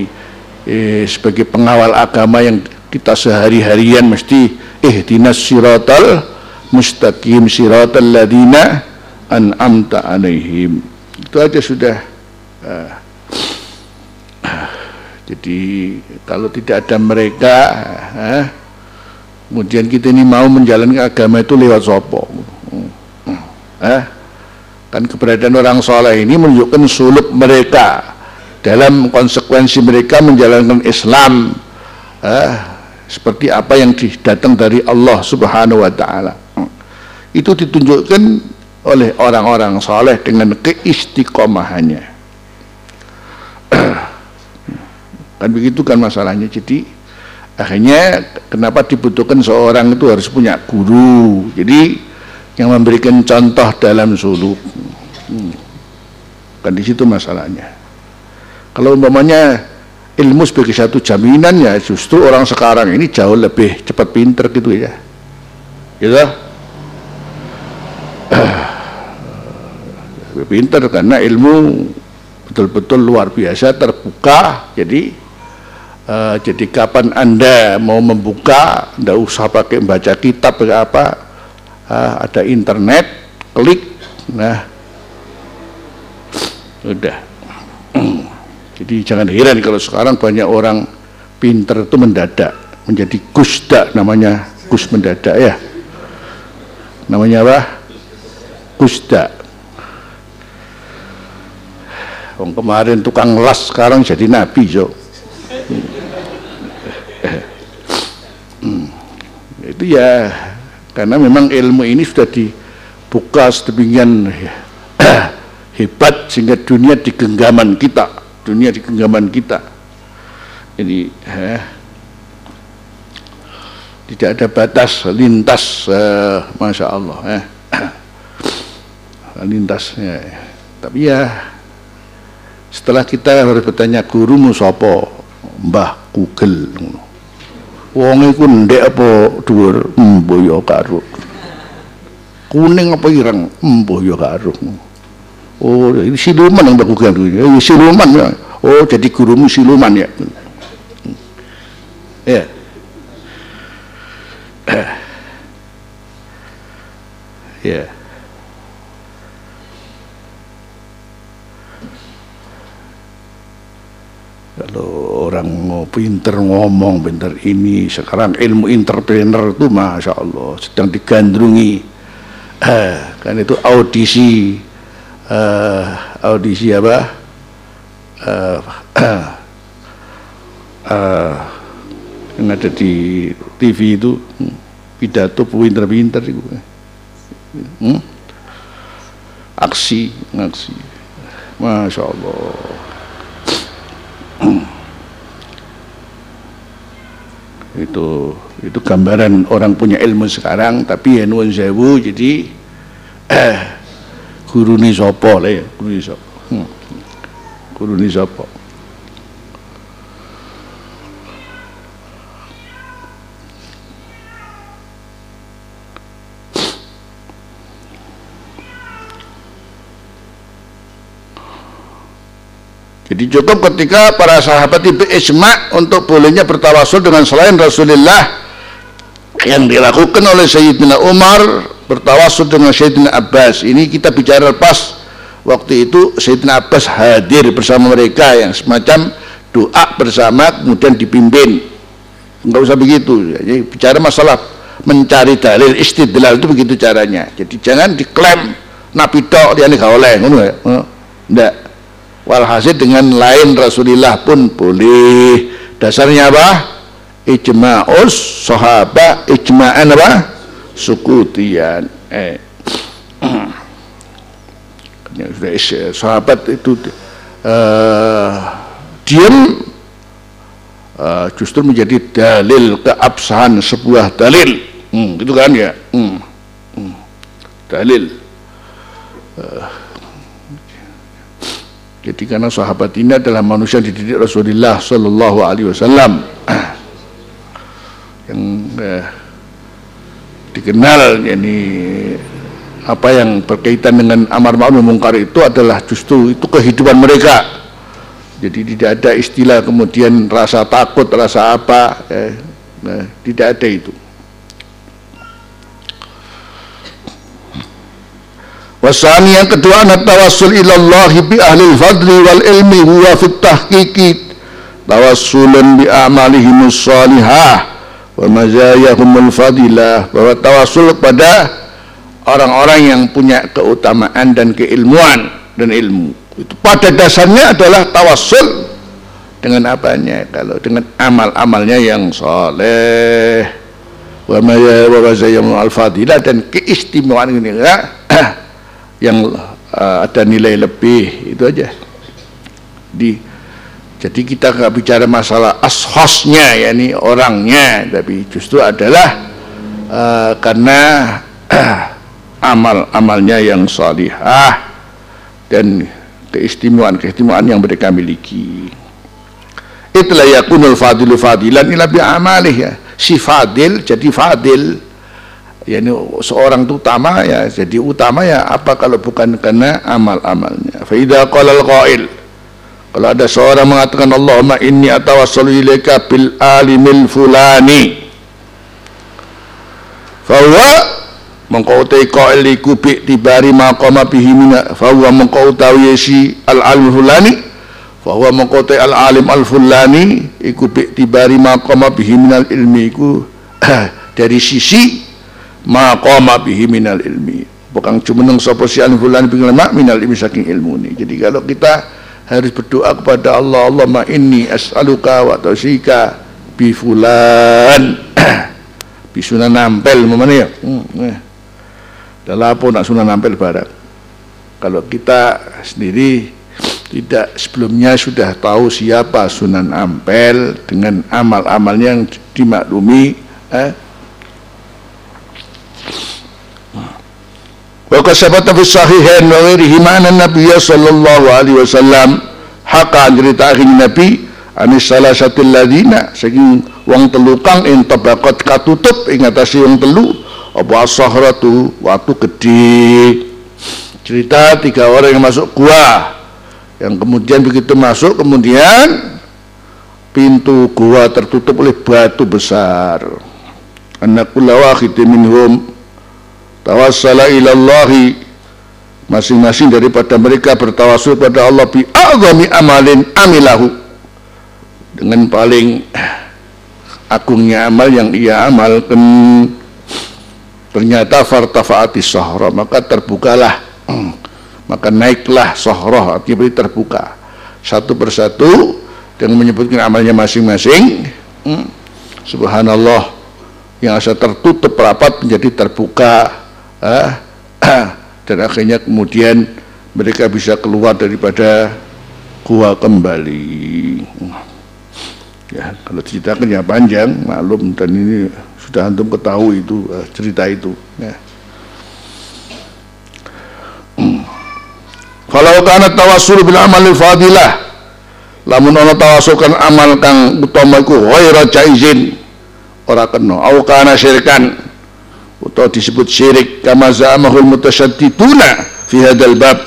eh, sebagai pengawal agama yang kita sehari-harian mesti eh dinas siratal mustaqim siratal ladina an'amta alaihim. Itu aja sudah. Eh, jadi kalau tidak ada mereka, eh, kemudian kita ini mau menjalankan agama itu lewat sopo. Kan keberadaan orang soleh ini menunjukkan suluk mereka dalam konsekuensi mereka menjalankan Islam eh, seperti apa yang datang dari Allah Subhanahu Wa Taala. Itu ditunjukkan oleh orang-orang soleh dengan keistiqomahannya. kan begitu kan masalahnya jadi akhirnya kenapa dibutuhkan seorang itu harus punya guru jadi yang memberikan contoh dalam suluk hmm. kan di situ masalahnya kalau umpamanya ilmu sebagai satu jaminan ya justru orang sekarang ini jauh lebih cepat pinter gitu ya. Gitu. Lebih pinter karena ilmu betul-betul luar biasa terbuka. Jadi uh, jadi kapan anda mau membuka tidak usah pakai baca kitab apa uh, ada internet klik. Nah. Udah jadi jangan heran kalau sekarang banyak orang pinter itu mendadak menjadi gusda namanya gus mendadak ya. Namanya apa? Gusda Wong kemarin tukang las sekarang jadi nabi so hmm. itu ya karena memang ilmu ini sudah dibuka sedemikian hebat sehingga dunia di genggaman kita dunia di genggaman kita jadi eh, tidak ada batas lintas eh, masya Allah eh. lintasnya tapi ya setelah kita harus bertanya gurumu sopo Mbah Google. Wong iku ndek apa dhuwur embuh ya karo. Kuning apa ireng embuh ya karo. Oh, ini siluman yang Google itu. Ya, siluman ya. Oh, jadi gurumu siluman ya. Ya. Ya. kalau orang pinter ngomong pinter ini sekarang ilmu entrepreneur itu masya Allah sedang digandrungi eh, kan itu audisi uh, audisi apa? Uh, uh, yang ada di TV itu hmm, pidato pinter-pinter itu. Hmm? aksi aksi. Masya Allah. Itu itu gambaran orang punya ilmu sekarang tapi ya sewu jadi guru ni sopo lah ya guru ni sopo hmm. guru ni sopo Jadi cukup ketika para sahabat itu ijma untuk bolehnya bertawasul dengan selain Rasulullah yang dilakukan oleh Sayyidina Umar bertawasul dengan Sayyidina Abbas. Ini kita bicara pas waktu itu Sayyidina Abbas hadir bersama mereka yang semacam doa bersama kemudian dipimpin. Enggak usah begitu. Jadi bicara masalah mencari dalil istidlal itu begitu caranya. Jadi jangan diklaim nabi tok dia gak oleh ngono ya. Enggak walhasil dengan lain Rasulullah pun boleh dasarnya apa ijma'us sahabat ijma'an apa sukutian eh. Sudah sahabat itu uh, diam uh, justru menjadi dalil keabsahan sebuah dalil. Hmm, gitu kan ya? Hmm, hmm, dalil. Uh, jadi karena sahabat ini adalah manusia yang dididik Rasulullah Sallallahu Alaihi Wasallam yang eh, dikenal yani apa yang berkaitan dengan amar ma'ruf mungkar itu adalah justru itu kehidupan mereka. Jadi tidak ada istilah kemudian rasa takut, rasa apa, eh, nah, tidak ada itu. Wasani yang kedua anak ilallah bi ahli fadli wal ilmi huwa fit tahqiqi tawassulan bi amalihim salihah wa mazayahumul fadilah bahwa tawassul kepada orang-orang yang punya keutamaan dan keilmuan dan ilmu. Itu pada dasarnya adalah tawassul dengan apanya? Kalau dengan amal-amalnya yang soleh. Wa mazayahumul fadilah dan keistimewaan ini ya yang uh, ada nilai lebih. Itu aja. Di jadi kita nggak bicara masalah ashosnya ya ini orangnya tapi justru adalah uh, karena amal-amalnya yang salihah dan keistimewaan keistimewaan yang mereka miliki. Itulah yakunul fadilu fadilan ila bi amalih ya. Si fadil jadi fadil. Ya ini seorang itu utama ya jadi utama ya apa kalau bukan karena amal-amalnya? Fa idza qala al-qail kalau ada seorang mengatakan Allahumma inni atawassalu ilaika bil alimil fulani. Fa huwa mengkau utai qail iku bi tibari maqama bihi min fa huwa mengkau utawi si al alim fulani. Fa huwa mengkau al alim al fulani iku bi tibari maqama bihi minal ilmi iku dari sisi maqama bihi minal ilmi. Bukan cuma nang sapa si fulan bin mak minal ilmi saking ilmu ni. Jadi kalau kita harus berdoa kepada Allah Allah ma inni as'aluka wa tausika bi fulan. Bi sunan nampel mana ya. Hmm, eh. apa nak sunan nampel barang kalau kita sendiri tidak sebelumnya sudah tahu siapa Sunan Ampel dengan amal-amalnya yang dimaklumi eh, Wa kasabata fi sahihain wa ghairihi ma'na Nabi sallallahu alaihi wasallam haka cerita akhir Nabi anis salah satu ladina saking wong telu kang ing tabaqat katutup ing atase wong telu apa sahratu waktu gede. Cerita tiga orang yang masuk gua yang kemudian begitu masuk kemudian pintu gua tertutup oleh batu besar. Anak kula minhum tawassala ilallahi. Masing-masing daripada mereka bertawasul pada Allah bi azami amalin amilahu. Dengan paling agungnya amal yang ia amalkan. Ternyata fartafaati sahra maka terbukalah. Maka naiklah sohroh artinya terbuka. Satu persatu dengan menyebutkan amalnya masing-masing. Subhanallah yang asal tertutup rapat menjadi terbuka dan akhirnya kemudian mereka bisa keluar daripada gua kembali ya kalau ceritakan ya panjang maklum dan ini sudah antum ketahui itu uh, cerita itu ya. kalau kana tawassul bil amal fadilah lamun ana tawassul kan amal kang utama iku ghaira jaizin ora kena au kana syirikan atau disebut syirik. Kama za'amahul mutasyaddiduna fi hadzal bab.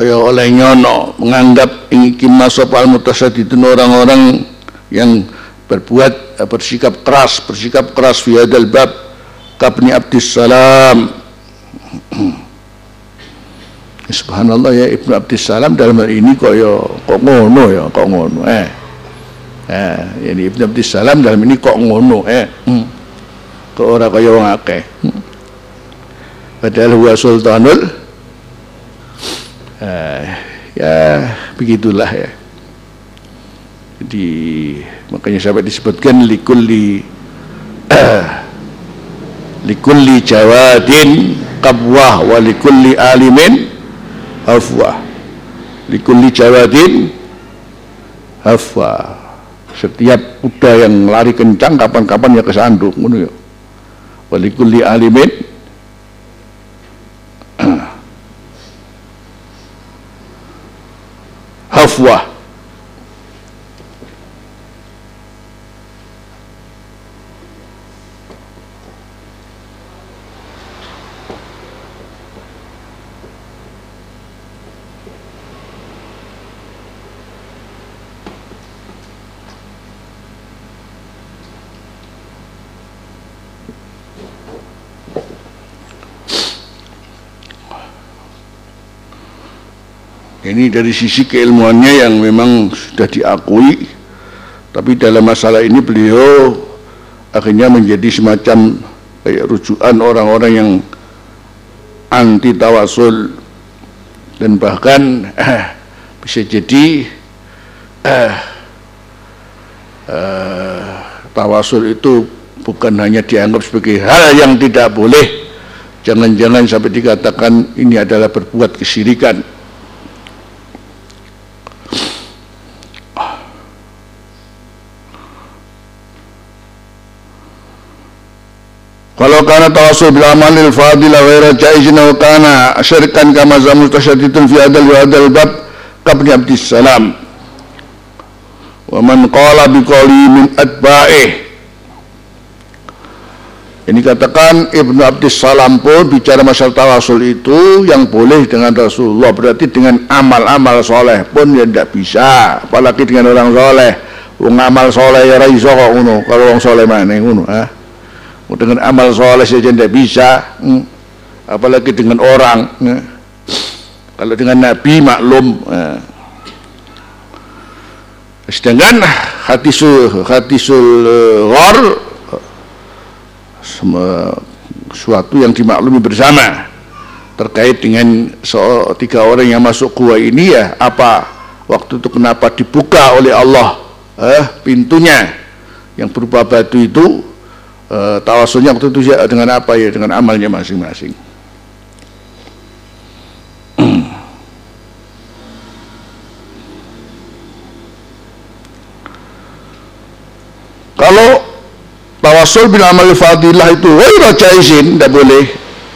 Kaya oleh nyono menganggap ingin masuk al mutasaddidun orang-orang yang berbuat eh, bersikap keras bersikap keras fi hadal bab. Kabni abdis salam. Subhanallah ya Ibnu Abdis Salam dalam hal ini kok ya kok ngono ya kok ngono eh. Eh ini Ibnu Abdis Salam dalam ini kok ngono eh. Hmm. Kok ora kaya wong akeh? Padahal huwa sultanul. Eh, ya begitulah ya. Jadi makanya sampai disebutkan likulli likulli jawadin qabwah wa likulli alimin afwah likulli jawadin hafwa setiap kuda yang lari kencang kapan-kapan ya kesandung ngono ya walikulli alimin hafwah ini dari sisi keilmuannya yang memang sudah diakui. Tapi dalam masalah ini beliau akhirnya menjadi semacam kayak rujukan orang-orang yang anti tawasul dan bahkan eh, bisa jadi eh, eh, tawasul itu bukan hanya dianggap sebagai hal yang tidak boleh. Jangan-jangan sampai dikatakan ini adalah berbuat kesirikan Kalau kana tawassul bil amalil fadila ghaira kana syirkan kama zamu tasyaddidun fi adal wa adal bab qabli abdis salam. Wa man qala bi qali min atba'ih. Ini katakan Ibnu Abdis Salam pun bicara masalah tawasul itu yang boleh dengan Rasulullah berarti dengan amal-amal soleh pun ya tidak bisa apalagi dengan orang soleh. Wong amal soleh ya raiso kok kalau orang soleh mana ngono ah dengan amal soleh saja tidak bisa hmm. apalagi dengan orang hmm. kalau dengan Nabi maklum hmm. sedangkan hatisul hatisul ghar suatu yang dimaklumi bersama terkait dengan so, tiga orang yang masuk gua ini ya apa waktu itu kenapa dibuka oleh Allah eh, pintunya yang berupa batu itu uh, tawasulnya waktu itu ya dengan apa ya? Dengan amalnya masing-masing. Kalau tawasul bin amal fadilah itu ghaira jaizin tidak boleh.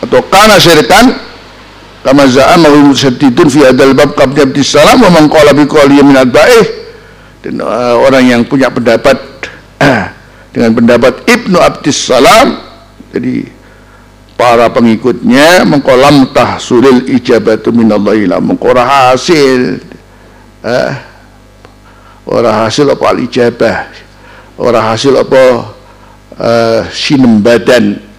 Atau kana syirikan kama za'ama musaddidun fi hadal bab qabla salam wa man qala bi qawli dan uh, orang yang punya pendapat dengan pendapat Ibnu Abdis Salam. Jadi para pengikutnya mengkolam tahsulil ijabatu minallahi la mengkora hasil eh, ora hasil apa al ijabah ora hasil apa eh, sinem badan.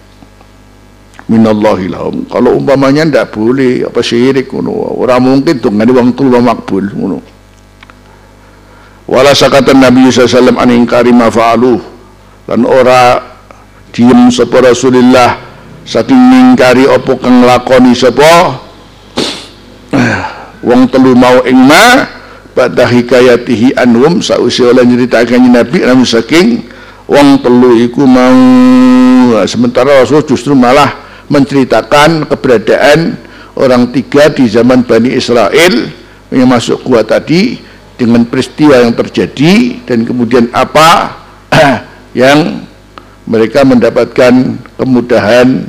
Minallahi lahum kalau umpamanya ndak boleh apa syirik ngono. Ora mungkin tuh ngene wong tuwa makbul ngono. Wala nabi sallallahu alaihi wasallam an ingkari ma fa'aluh dan ora diem sapa Rasulullah saking mingkari apa kang lakoni sapa? Wong telu mau ing ma pada hikayatihi anhum sausi oleh nyeritakan Nabi namun saking wong telu iku mau. Sementara Rasul justru malah menceritakan keberadaan orang tiga di zaman Bani Israel yang masuk gua tadi dengan peristiwa yang terjadi dan kemudian apa yang mereka mendapatkan kemudahan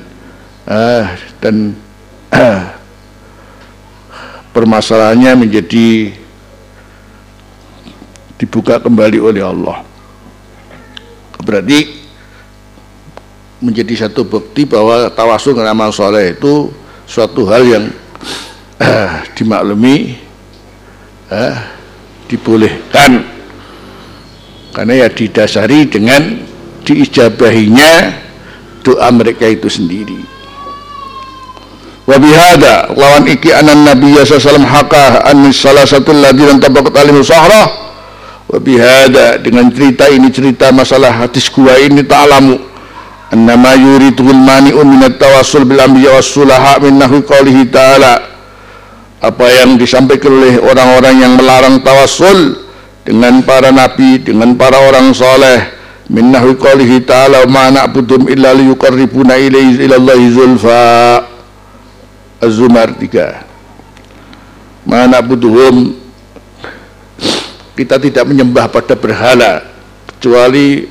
uh, dan uh, permasalahannya menjadi dibuka kembali oleh Allah. Berarti menjadi satu bukti bahwa tawasul dengan amal soleh itu suatu hal yang uh, dimaklumi, uh, dibolehkan, karena ya didasari dengan diijabahinya doa mereka itu sendiri. Wabihada lawan iki anan Nabi sallallahu haka an salah satu ladzi dan tabaqat alim sahra wabihada dengan cerita ini cerita masalah hadis gua ini ta'lamu annama yuridul mani'un minat tawassul bil anbiya was sulaha min nahwi qoulihi ta'ala apa yang disampaikan oleh orang-orang yang melarang tawassul dengan para nabi dengan para orang soleh min nahwi qoulihi ta'ala ma na'budum illa liyuqarribuna ilaihi ilallahi zulfa. Az-Zumar 3 ma na'buduhum. Kita tidak menyembah pada berhala kecuali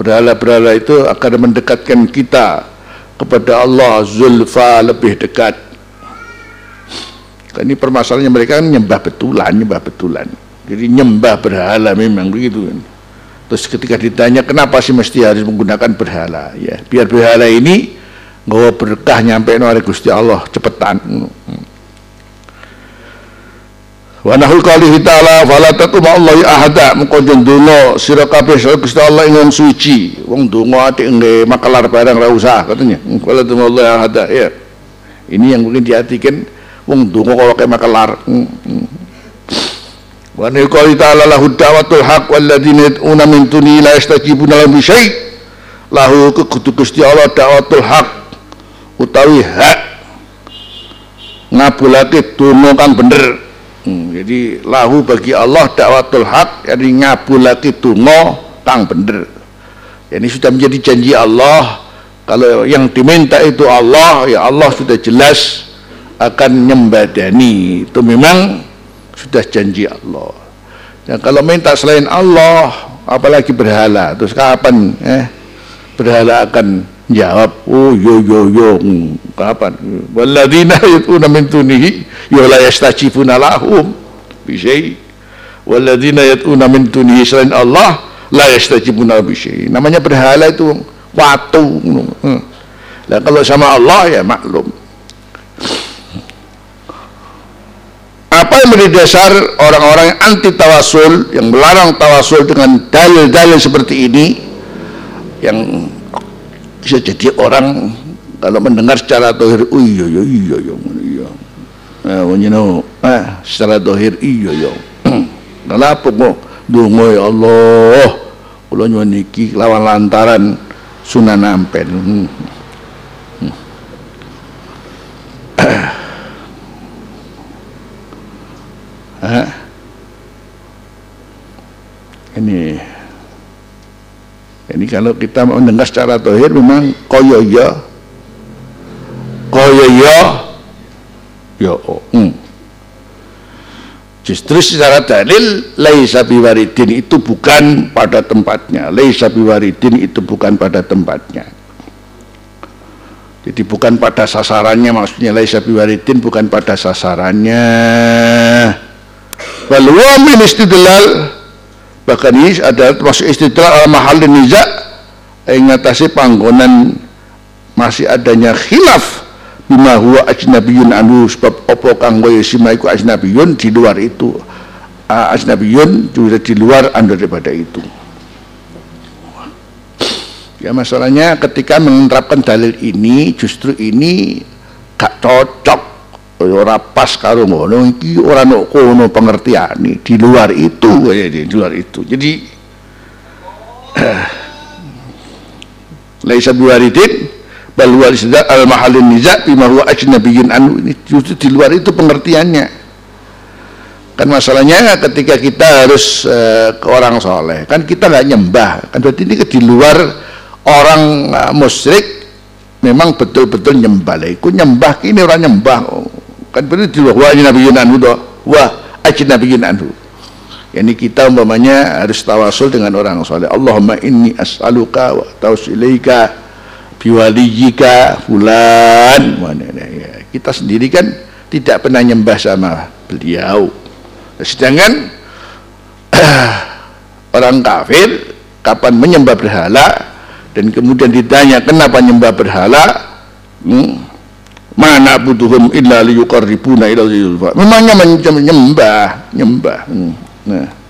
berhala-berhala itu akan mendekatkan kita kepada Allah zulfa lebih dekat. Ini permasalahannya mereka kan nyembah betulan nyembah betulan jadi nyembah berhala memang begitu kan Terus ketika ditanya kenapa sih mesti harus menggunakan berhala? Ya, biar berhala ini nggak berkah nyampe oleh Gusti Allah cepetan. Wa nahul qalihi ta'ala fala tatuma Allah ahada mengkonjen donga sira kabeh Gusti Allah ing suci. Wong donga atik nggih makelar barang ra usah katanya. Fala tatuma Allah ahada ya. Ini yang mungkin diartikan wong donga kalau kayak makelar. Hmm, Wa qali ta'ala lahu da'watul haq walladzina yad'una min duni la yastajibuna lahum syai' lahu kudu Gusti Allah da'watul haq utawi hak ngabulake donga kang bener. Hmm, jadi lahu bagi Allah da'watul haq jadi ngabulake donga kang bener. Ini sudah menjadi janji Allah kalau yang diminta itu Allah ya Allah sudah jelas akan nyembadani. Itu memang sudah janji Allah. Dan kalau minta selain Allah apalagi berhala terus kapan eh? Berhala akan jawab oh yo yo yo hmm, kapan? Walladzina yutuna min dunihi ya la yastajibuna lahum bi syai. Walladzina yutuna min dunihi selain Allah la yastajibuna bi syai. Namanya berhala itu watu hmm. Nah, kalau sama Allah ya maklum yang menjadi dasar orang-orang yang anti tawasul yang melarang tawasul dengan dalil-dalil seperti ini yang bisa jadi orang kalau mendengar secara dohir oh iya iya iya iya iya. Nah, you know, eh, secara dohir iya iya. Kenapa kok? Dungo ya Allah. Kalau nyoniki lawan lantaran sunan ampen hmm. hmm. Ini. Ini kalau kita mendengar secara tohir memang koyo ya. Koyo ya. Ya oh. hmm. justru secara dalil laisa biwaridin itu bukan pada tempatnya. Laisa biwaridin itu bukan pada tempatnya. Jadi bukan pada sasarannya maksudnya laisa biwaridin bukan pada sasarannya wal wa min istidlal. Bahkan ini adalah termasuk istidlal al mahal yang ngatasi panggonan masih adanya khilaf bima huwa ajnabiyun anu. Sebab opo kang kaya simaiku ajnabiyun di luar itu. Ajnabiyun juga di luar anu daripada itu. Ya masalahnya ketika menerapkan dalil ini justru ini gak cocok ora pas karo ngono iki ora ono kono pengertiane di luar itu di luar itu. Jadi laisa biwaridin bal wal al mahalin niza bima huwa ajnabiyyin anu ini justru di luar itu pengertiannya. Kan masalahnya ketika kita harus uh, ke orang soleh kan kita nggak nyembah. Kan berarti ini di luar orang uh, musyrik memang betul-betul nyembah. Lah nyembah ini orang nyembah kan berarti di luar wajib nabi anu doh wah ajnabiyyin anu ini kita umpamanya harus tawasul dengan orang soleh. Allahumma inni as'aluka wa tausilaika biwaliyika fulan. Ya. kita sendiri kan tidak pernah nyembah sama beliau. Sedangkan orang kafir kapan menyembah berhala dan kemudian ditanya kenapa nyembah berhala? Hmm, mana butuhum illa liyuqarribuna ila zulfa memangnya menyembah nyembah hmm. nah.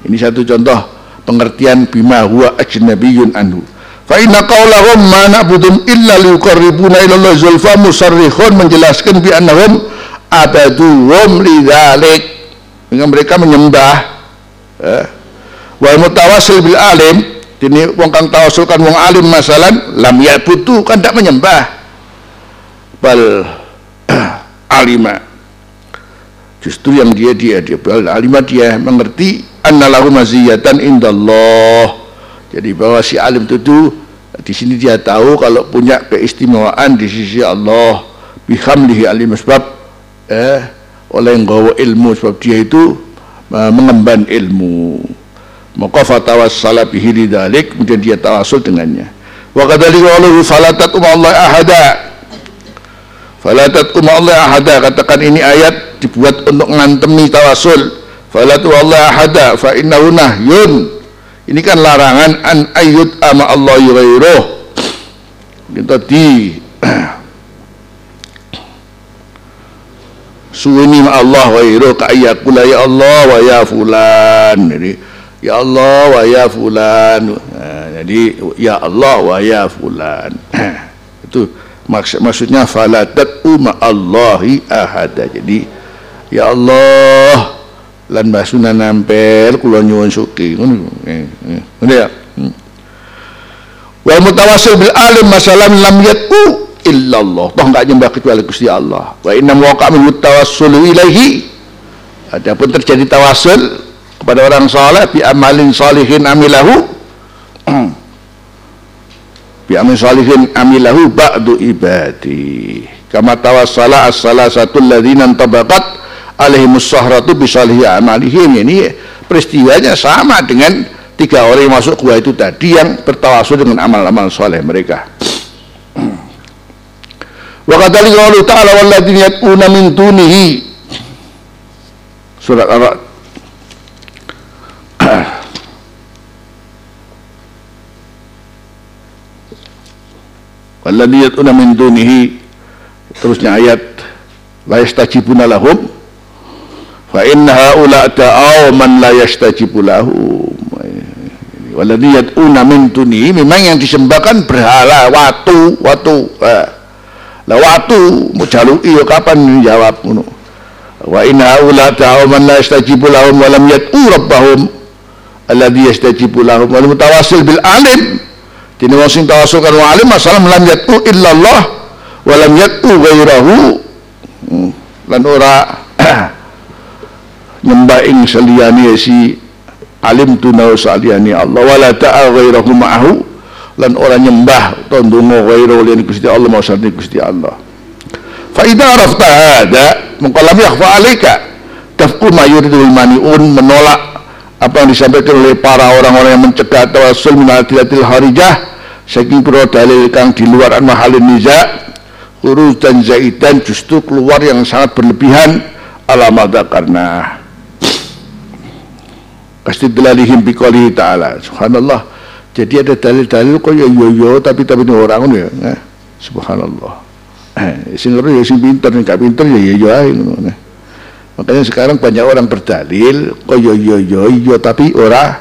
Ini satu contoh pengertian bima huwa ajnabiyun anhu. Fa inna qaulahum ma na'budum illa liqarribuna ila zulfa musarrihun menjelaskan bi annahum abaduhum lidzalik. Dengan mereka menyembah. Eh. wal mutawassil bil alim. Ini wong kang tawasul kan wong alim masalan lam ya'budu kan tak menyembah bal alima. Justru yang dia dia dia bal alima dia mengerti annalahu maziyatan indallah. Jadi bahwa si alim itu di sini dia tahu kalau punya keistimewaan di sisi Allah. Bihamlihi alim sebab eh, oleh nggawa ilmu sebab dia itu uh, mengemban ilmu. Maka fatawassala bihi lidzalik kemudian dia tawasul dengannya. Wa kadzalika qaluhu falatat Allah ahada falatat Allah ahada. Katakan ini ayat dibuat untuk ngantemi tawasul. Falatu Allah ahada fa innahu nahyun. Ini kan larangan an ayyud ama Allah ghairuh. Kita di suwini ma Allah ghairuh. Ka ayyakula ya Allah wa ya fulan. Jadi ya Allah wa ya fulan. Nah, jadi ya Allah wa ya fulan. Itu maksud maksudnya falatat umma Allahi ahada. Jadi ya Allah lan basuna nampel kula nyuwun suki ngono ngono ya. Hmm. wal mutawassil bil alim masalam lam yatu illallah. Toh enggak nyembah kecuali Gusti Allah. Wa inna waqa min tawassulu ilaihi. Adapun terjadi tawasul kepada orang saleh bi amalin salihin amilahu bi amalin salihin amilahu ba'du ibadi. Kama tawassala as-salasatul ladzina tabaqat alaihimus sahratu bisalihi amalihim. Ini peristiwanya sama dengan tiga orang yang masuk gua itu tadi yang bertawasul dengan amal-amal soleh mereka. Wa Allah ta'ala walladzina yad'una min dunihi. Surat ar Walladzina yad'una min dunihi. Terusnya ayat la yastajibuna lahum fa inna haula ta'aw man la yastajibu lahu waladhi yad'una min duni memang yang disembahkan berhala watu watu lah watu mau jalui ya kapan jawab ngono. Wa inna haula ta'aw man la yastajibu lahum wa lam yad'u rabbahum alladhi yastajibu lahum wal mutawassil bil alim dene wong sing tawasul karo alim masalah lam yad'u illallah wa lam yad'u ghairahu. Hmm. lan ora nyembah ing saliyani si alim tunau saliyani Allah. Wala ta'a ghairahu ma'ahu. Lan orang nyembah tondungo ghairu lian Gusti Allah mau sarni Gusti Allah. Fa idza arafta hada maka lam yakhfa alayka tafku ma yuridul maniun menolak apa yang disampaikan oleh para orang-orang yang mencegah tawasul min adilatil harijah saking pro dalil kang di luar mahalin niza huruf dan zaidan justru keluar yang sangat berlebihan. Alamat karena kastidlalihim biqalihi ta'ala. Subhanallah. Jadi ada dalil-dalil kok ya yo yo tapi tapi ini orang ya eh, subhanallah. Eh, sing ya sing pinter nih pinter ya yo yo ae ngono makanya sekarang banyak orang berdalil kok yo yo yo yo tapi ora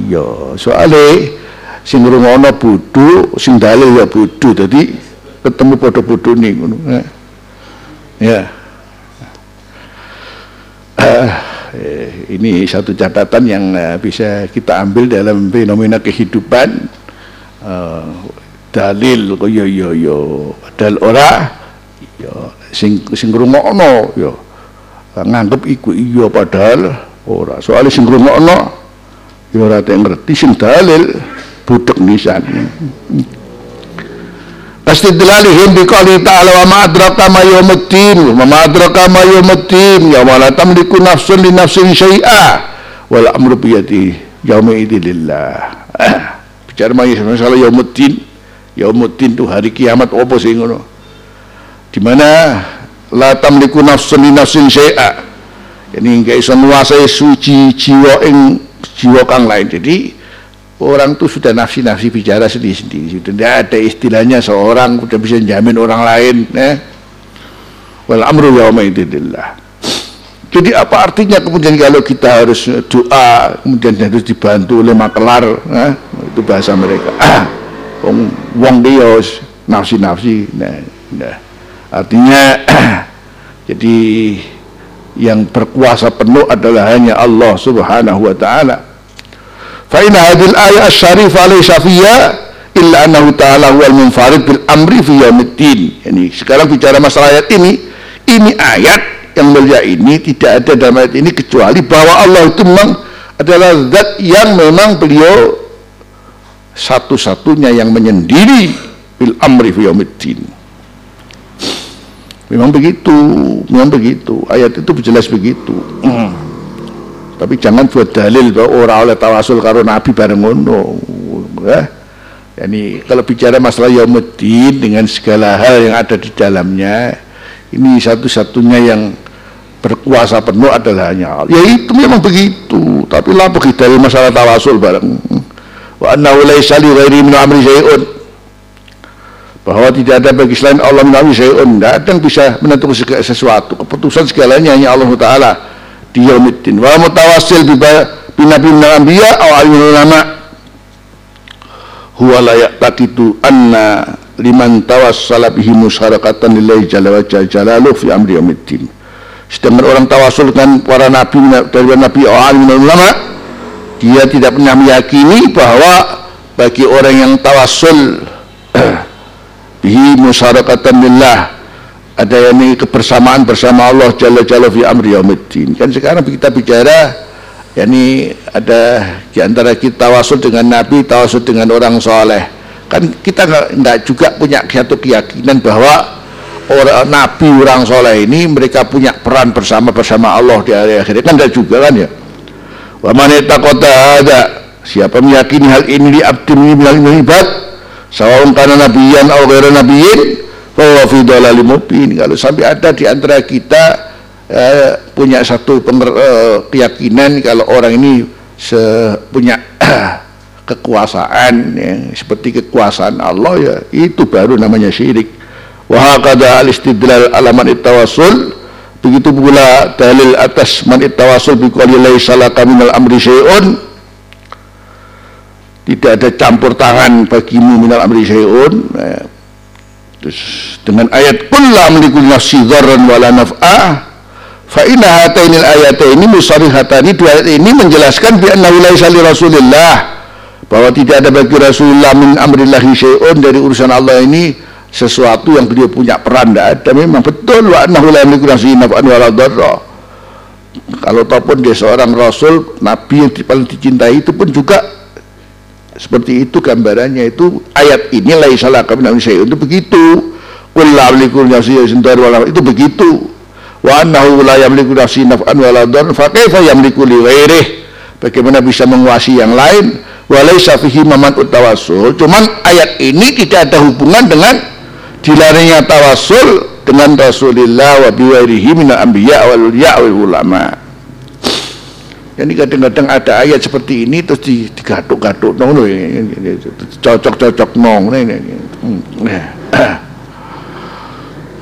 yo. Soalnya sing rungono budu sing dalil ya budu jadi ketemu budu nih ngono. Eh. ya. Uh, eh, ini satu catatan yang uh, bisa kita ambil dalam fenomena kehidupan. Dalil kok yo yo yo padahal ora yo sing sing yo nganggep iku iya padahal ora. Soalnya sing ngrungokno yo ora ngerti sing dalil budek nisan. Astidlalihim biqali ta'ala wa ma adraka ma yawmuddin wa ma adraka ma yawmuddin ya wa la tamliku nafsun li nafsin syai'a wal amru bi yadi yauma idilillah bicara masalah yaumuddin yaumuddin itu hari kiamat apa sih ngono? Di mana la tamliku nafsun li nafsin syai'a ini enggak iso menguasai suci jiwa ing jiwa kang lain jadi orang itu sudah nafsi-nafsi bicara sendiri-sendiri sudah tidak ada istilahnya seorang sudah bisa jamin orang lain eh. wal amru yawma idillah jadi apa artinya kemudian kalau kita harus doa kemudian harus dibantu oleh makelar eh? itu bahasa mereka ah, wong wong dia nafsi-nafsi nah, nah. Artinya jadi yang berkuasa penuh adalah hanya Allah subhanahu wa ta'ala. Fa inna hadil ayat syarifah laysa fiyya illa annahu ta'ala huwal munfarid bil amri fi yaumiddin ini sekarang bicara masalah ayat ini ini ayat yang mulia ini tidak ada dalam ayat ini kecuali bahwa Allah itu memang adalah zat yang memang beliau satu-satunya yang menyendiri bil amri fi yaumiddin memang begitu memang begitu. Ayat itu jelas begitu. Hmm. Tapi jangan buat dalil bahwa orang oleh tawasul karo nabi bareng ngono ya. Yani kalau bicara masalah yaumuddin dengan segala hal yang ada di dalamnya ini satu-satunya yang berkuasa penuh adalah hanya Allah. Ya itu memang begitu tapi lah begitu dari masalah tawasul bareng. Wa annahu laisa li ghairi min amri syai'un bahwa tidak ada bagi selain Allah min amri syai'un. Tidak ada yang bisa menentukan sesuatu. Keputusan segalanya hanya Allah Ta'ala. Di yaumiddin. Wa mutawassil bi nabi min anbiya aw alimul ulama. Huwa la yaqtitu anna liman tawassala bihi musyarakatan lillahi jalla wa jalaluhu fi amri yaumiddin. Sedangkan orang tawasul dengan para nabi dari nabi aw alimul ulama dia tidak pernah meyakini bahwa bagi orang yang tawasul bihi musyarakatan lillah. Ada yang ini kebersamaan bersama Allah Jalla Jalla fi amri yaumiddin. Kan sekarang kita bicara ya ini ada di antara kita tawasul dengan Nabi tawasul dengan orang soleh. Kan kita nggak juga punya satu keyakinan bahwa orang Nabi orang soleh ini mereka punya peran bersama bersama Allah di hari akhir. Kan enggak juga kan ya? Wa man ada. Siapa meyakini hal ini di abdi min ibad sawa'un kana nabiyan atau ghairu nabiyyin bahwa fi mubin. Kalau sampai ada di antara kita eh, punya satu penger, eh, keyakinan kalau orang ini se, punya kekuasaan ya, seperti kekuasaan Allah ya itu baru namanya syirik. Wa hakada al istidlal alaman tawassul begitu pula dalil atas man tawassul bi qouli laisa laka minal amri syai'un tidak ada campur tangan bagimu minal amri syai'un. Ya, Terus dengan ayat kullam likul nafsi dharran wala naf'ah fa inna hatainil ayataini musarihatani dua ayat ini menjelaskan bi annahu laisa li rasulillah. Bahwa tidak ada bagi Rasulullah min amrillahi syai'un dari urusan Allah ini sesuatu yang beliau punya peran. Tidak ada. Memang betul wa annahu la yamliku nafsi naf'an wala dharra. Kalau ataupun dia seorang rasul nabi yang paling dicintai itu pun juga seperti itu gambarannya itu ayat ini laisa laka min saya itu begitu. Qul la amliku nafsi itu begitu. Wa annahu la yamliku nafsi naf'an wala dharran fa kaifa yamliku li ghairihi bagaimana bisa menguasai yang lain? Wa laisa fihi utawassul cuman ayat ini tidak ada hubungan dengan dilarangnya tawassul dengan Rasulullah wa biwairihi minal anbiya wal ulama jadi kadang-kadang ada ayat seperti ini terus digaduk-gaduk nong cocok-cocok nong ini.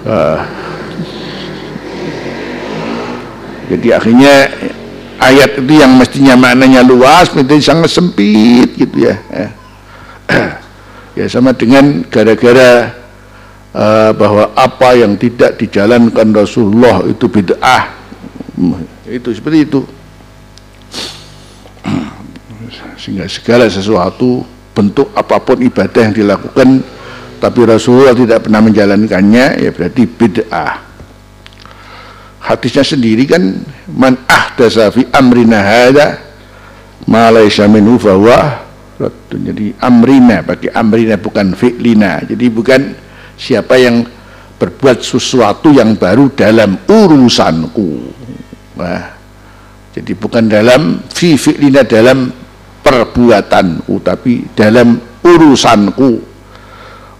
Uh, jadi akhirnya ayat itu yang mestinya maknanya luas menjadi sangat sempit gitu ya. ya sama dengan gara-gara bahwa apa yang tidak dijalankan Rasulullah itu bid'ah. Hmm, itu seperti itu sehingga segala sesuatu bentuk apa pun ibadah yang dilakukan tapi Rasulullah tidak pernah menjalankannya ya berarti bid'ah. Hadisnya sendiri kan man ahdasa fi amrina hada ma laysa minhu jadi amrina bagi amrina bukan fi'lina. Jadi bukan siapa yang berbuat sesuatu yang baru dalam urusanku. Nah, jadi bukan dalam fi fi'lina dalam perbuatanku tapi dalam urusanku.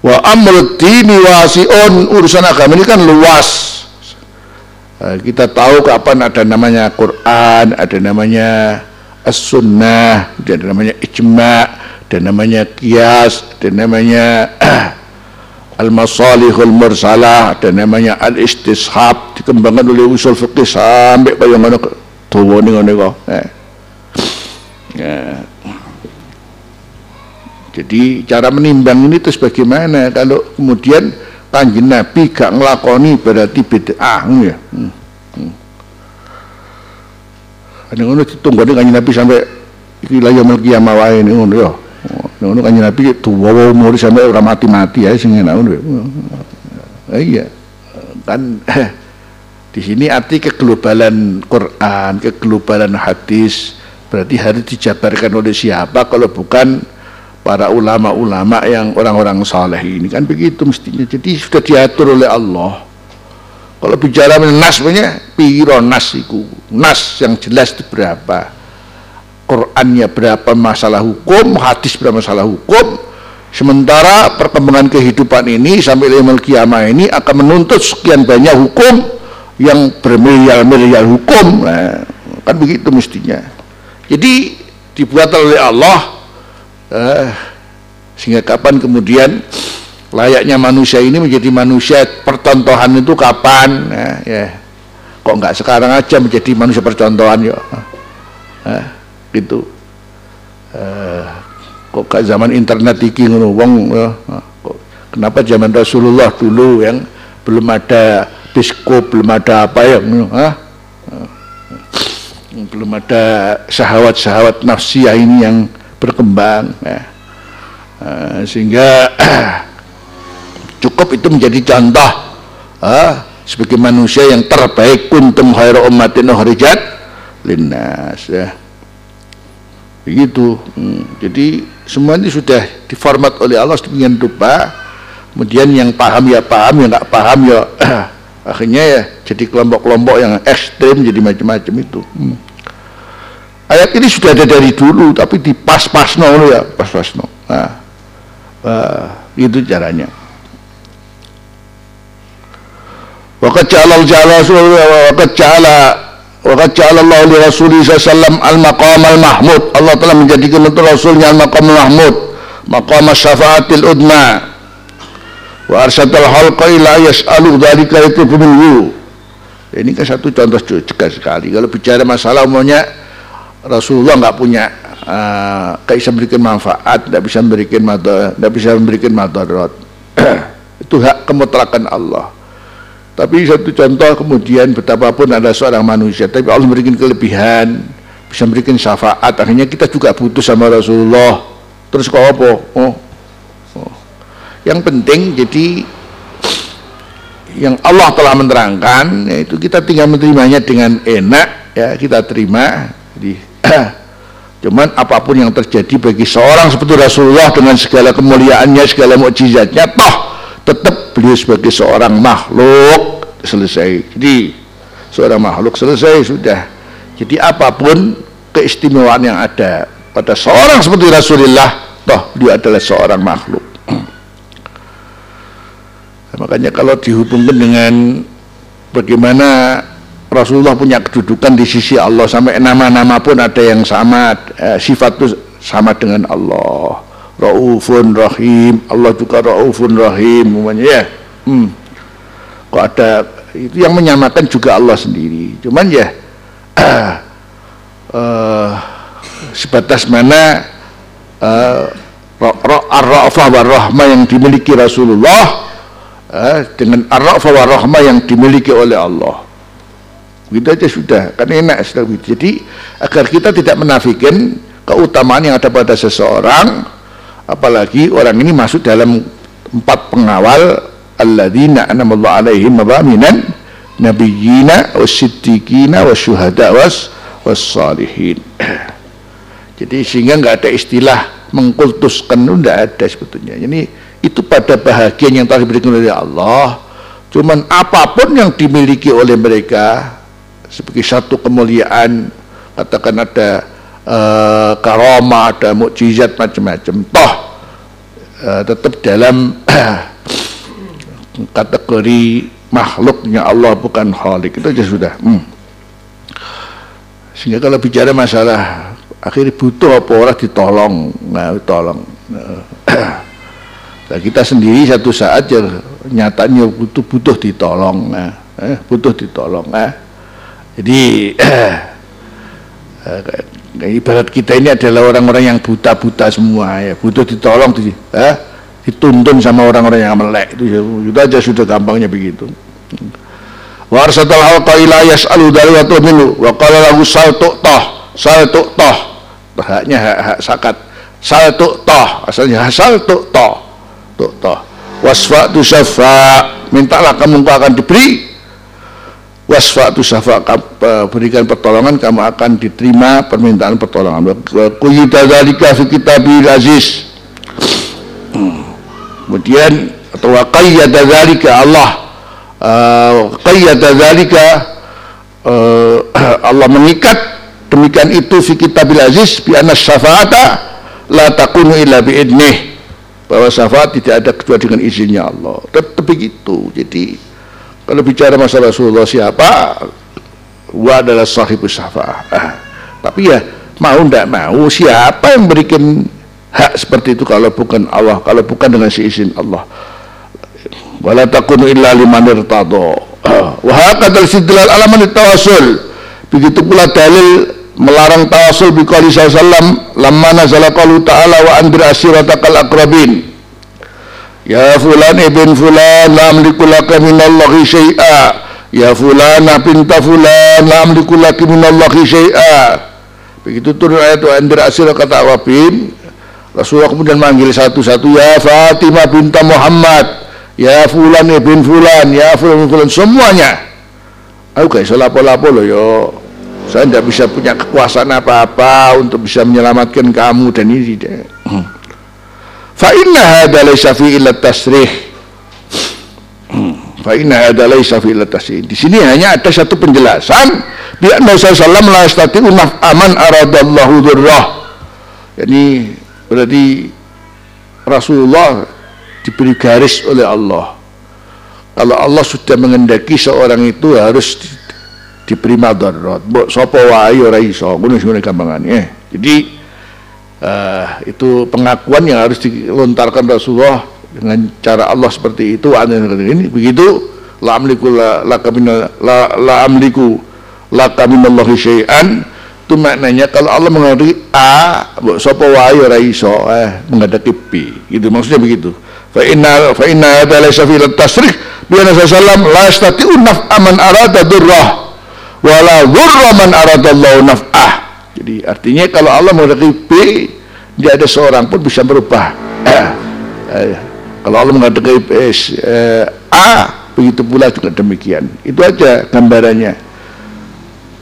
Wa amrud dini wasi'un urusan agama ini kan luas. Nah, kita tahu kapan ada namanya Quran ada namanya as-sunnah ada namanya ijma ada namanya kias ada namanya al-masalihul mursalah ada namanya al-istishab dikembangkan oleh usul fikih sampai kaya ngono dawa ning ya. Jadi cara menimbang ini terus bagaimana kalau kemudian kanjeng Nabi gak ngelakoni berarti bid'ah ya hmm. Ada ngono ditunggu kanjeng Nabi sampai iki la yaumul qiyamah wae ngono ya. Ngono kanjeng Nabi tuwa umur sampai ora mati-mati ya sing enak ngono. Ya. Iya. Kan di sini arti keglobalan Quran, keglobalan hadis berarti harus dijabarkan oleh siapa kalau bukan para ulama-ulama yang orang-orang saleh ini kan begitu mestinya. Jadi sudah diatur oleh Allah. Kalau bicara nas punya piro nas itu nas yang jelas itu berapa? Qurannya berapa masalah hukum? Hadis berapa masalah hukum? Sementara perkembangan kehidupan ini sampai lima kiamah ini akan menuntut sekian banyak hukum yang bermiliar-miliar hukum. Nah, kan begitu mestinya. Jadi dibuat oleh Allah eh, sehingga kapan kemudian layaknya manusia ini menjadi manusia percontohan itu kapan ya, ya. kok nggak sekarang aja menjadi manusia percontohan ya nah, gitu uh, kok gak zaman internet iki ngono wong ya. kenapa zaman Rasulullah dulu yang belum ada disko belum ada apa ya uh, belum ada syahwat-syahwat nafsiyah ini yang berkembang ya. uh, sehingga cukup itu menjadi contoh ah, sebagai manusia yang terbaik kuntum khairu ummatin ukhrijat linnas ya begitu hmm. jadi semua ini sudah diformat oleh Allah sedemikian rupa kemudian yang paham ya paham yang nggak paham ya akhirnya ya jadi kelompok-kelompok yang ekstrim jadi macam-macam itu hmm. Ayat ini sudah ada dari dulu tapi dipas-pas no ya pas-pas no nah, uh, itu caranya Waqad ja'ala ja'ala waqad ja'ala waqad ja'ala Allah li Rasulih sallam al-maqam al-mahmud. Allah telah menjadikan untuk Rasulnya al-maqam al-mahmud, maqam syafaatil udma. Wa arsadal halqa ila yas'alu dzalika itu minhu. Ini kan satu contoh cegah sekali. Kalau bicara masalah umumnya Rasulullah nggak punya uh, kayak bisa memberikan manfaat, tidak bisa memberikan madarat, tidak bisa memberikan madarat. itu hak kemutlakan Allah. Tapi satu contoh kemudian betapapun ada seorang manusia, tapi Allah memberikan kelebihan, bisa memberikan syafaat. Akhirnya kita juga butuh sama Rasulullah. Terus kok apa? Oh. oh. Yang penting jadi yang Allah telah menerangkan yaitu kita tinggal menerimanya dengan enak ya kita terima jadi cuman apa pun yang terjadi bagi seorang seperti Rasulullah dengan segala kemuliaannya segala mukjizatnya toh tetap beliau sebagai seorang makhluk selesai. Jadi seorang makhluk selesai sudah. Jadi apa pun keistimewaan yang ada pada seorang seperti Rasulullah toh dia adalah seorang makhluk. Makanya kalau dihubungkan dengan bagaimana Rasulullah punya kedudukan di sisi Allah. Sampai nama-nama pun ada yang sama eh, sifat itu sama dengan Allah. Raufun Rahim. Allah juga Raufun Rahim umumnya ya. Hmm. kok ada itu yang menyamakan juga Allah sendiri. Cuman ya uh, sebatas mana uh, ar-ra'fah wa rahmah yang dimiliki Rasulullah uh, dengan ar-ra'fah wa rahmah yang dimiliki oleh Allah gitu aja sudah kan enak sudah jadi agar kita tidak menafikan keutamaan yang ada pada seseorang apalagi orang ini masuk dalam empat pengawal alladzina anamallahu alaihim minan nabiyina wasiddiqina wasyuhada was wassalihin jadi sehingga nggak ada istilah mengkultuskan itu tidak ada sebetulnya. Ini itu pada bahagian yang telah diberikan oleh Allah. Cuman apa pun yang dimiliki oleh mereka sebagai satu kemuliaan katakan ada uh, karoma ada mukjizat macam-macam. Toh uh, tetap dalam kategori makhluknya Allah bukan khalik itu aja sudah. Hmm. sehingga kalau bicara masalah akhirnya butuh apa orang ditolong. Nah tolong nah, kita sendiri satu saat ya nyatanya butuh butuh ditolong. Nah, eh, butuh ditolong. Nah. Jadi eh, ibarat kita ini adalah orang-orang yang buta-buta semua ya. Butuh ditolong eh, dituntun sama orang-orang yang melek itu, itu aja sudah gampangnya begitu. Warsatul halqa ila yas'alu dalwatu minhu wa qala lahu sal tu'tah sal tu'tah haknya hak, hak sakat. Sal tu'tah asalnya sal tu'tah tu'tah. Wasfa'tu syafa mintalah kamu akan diberi wasfa'tu syafa berikan pertolongan kamu akan diterima permintaan pertolongan. Kuyita dalika fi kitabil aziz. Hmm. kemudian atau qayyada dalika Allah. Uh, qayyada dzalika uh, Allah mengikat demikian itu fi kitabil aziz bi anna syafa'ata la takunu illa bi idnih. Bahwa syafaat tidak ada kecuali dengan izinnya Allah. Tetap begitu. Jadi kalau bicara masalah Rasulullah siapa? Wa adalah sahibus syafa'ah ah. tapi ya mau tidak mau siapa yang berikan hak seperti itu kalau bukan Allah kalau bukan dengan seizin Allah? Wala takunu illa liman irtadha. Wa hakadzal istidlal ala man tawassul begitu pula dalil melarang tawasul bi qouli sallam lamma nazala qalu ta'ala wa andir aqrabin ya fulan ibn fulan la amliku laka minallahi syai'a. Ya fulan binta fulan la amliku laka minallahi syai'a. Begitu turun ayat wa andir asiratakal aqrabin Rasulullah kemudian manggil satu-satu ya Fatimah binta Muhammad ya fulan ibn fulan ya fulan fulan semuanya. Aku gak bisa lapo-lapo loh yo. Saya tidak bisa punya kekuasaan apa-apa untuk bisa menyelamatkan kamu dan ini tidak hmm. Fa inna hadha laysa fi illa tasrih. Fa inna hadha laysa fi illa tasrih. Di sini hanya ada satu penjelasan. Bi anna sallallahu la yastati'u aman aradallahu dzurrah ini berarti Rasulullah diberi garis oleh Allah. Kalau Allah sudah mengendaki seorang itu harus di, diberi madarat mbok sapa wae ora iso. Ngono sing gampangane jadi uh, itu pengakuan yang harus dilontarkan Rasulullah dengan cara Allah seperti itu ini. Begitu la amliku la, la, la, la amliku la kaminallahi syai'an. Itu maknanya kalau Allah menghadapi A sapa wae ora iso? Eh menghadapi B gitu maksudnya begitu. Fa inna fa inna hadha laysa fi tasrih. Bi anna sallam la yastati'u naf'a man arada durrah wa la dhurra man arada Allah naf'ah. Jadi artinya kalau Allah menghendaki B tidak ada seorang pun bisa merubah. Eh, eh, kalau Allah menghendaki eh, A begitu pula juga demikian. Itu aja gambarannya.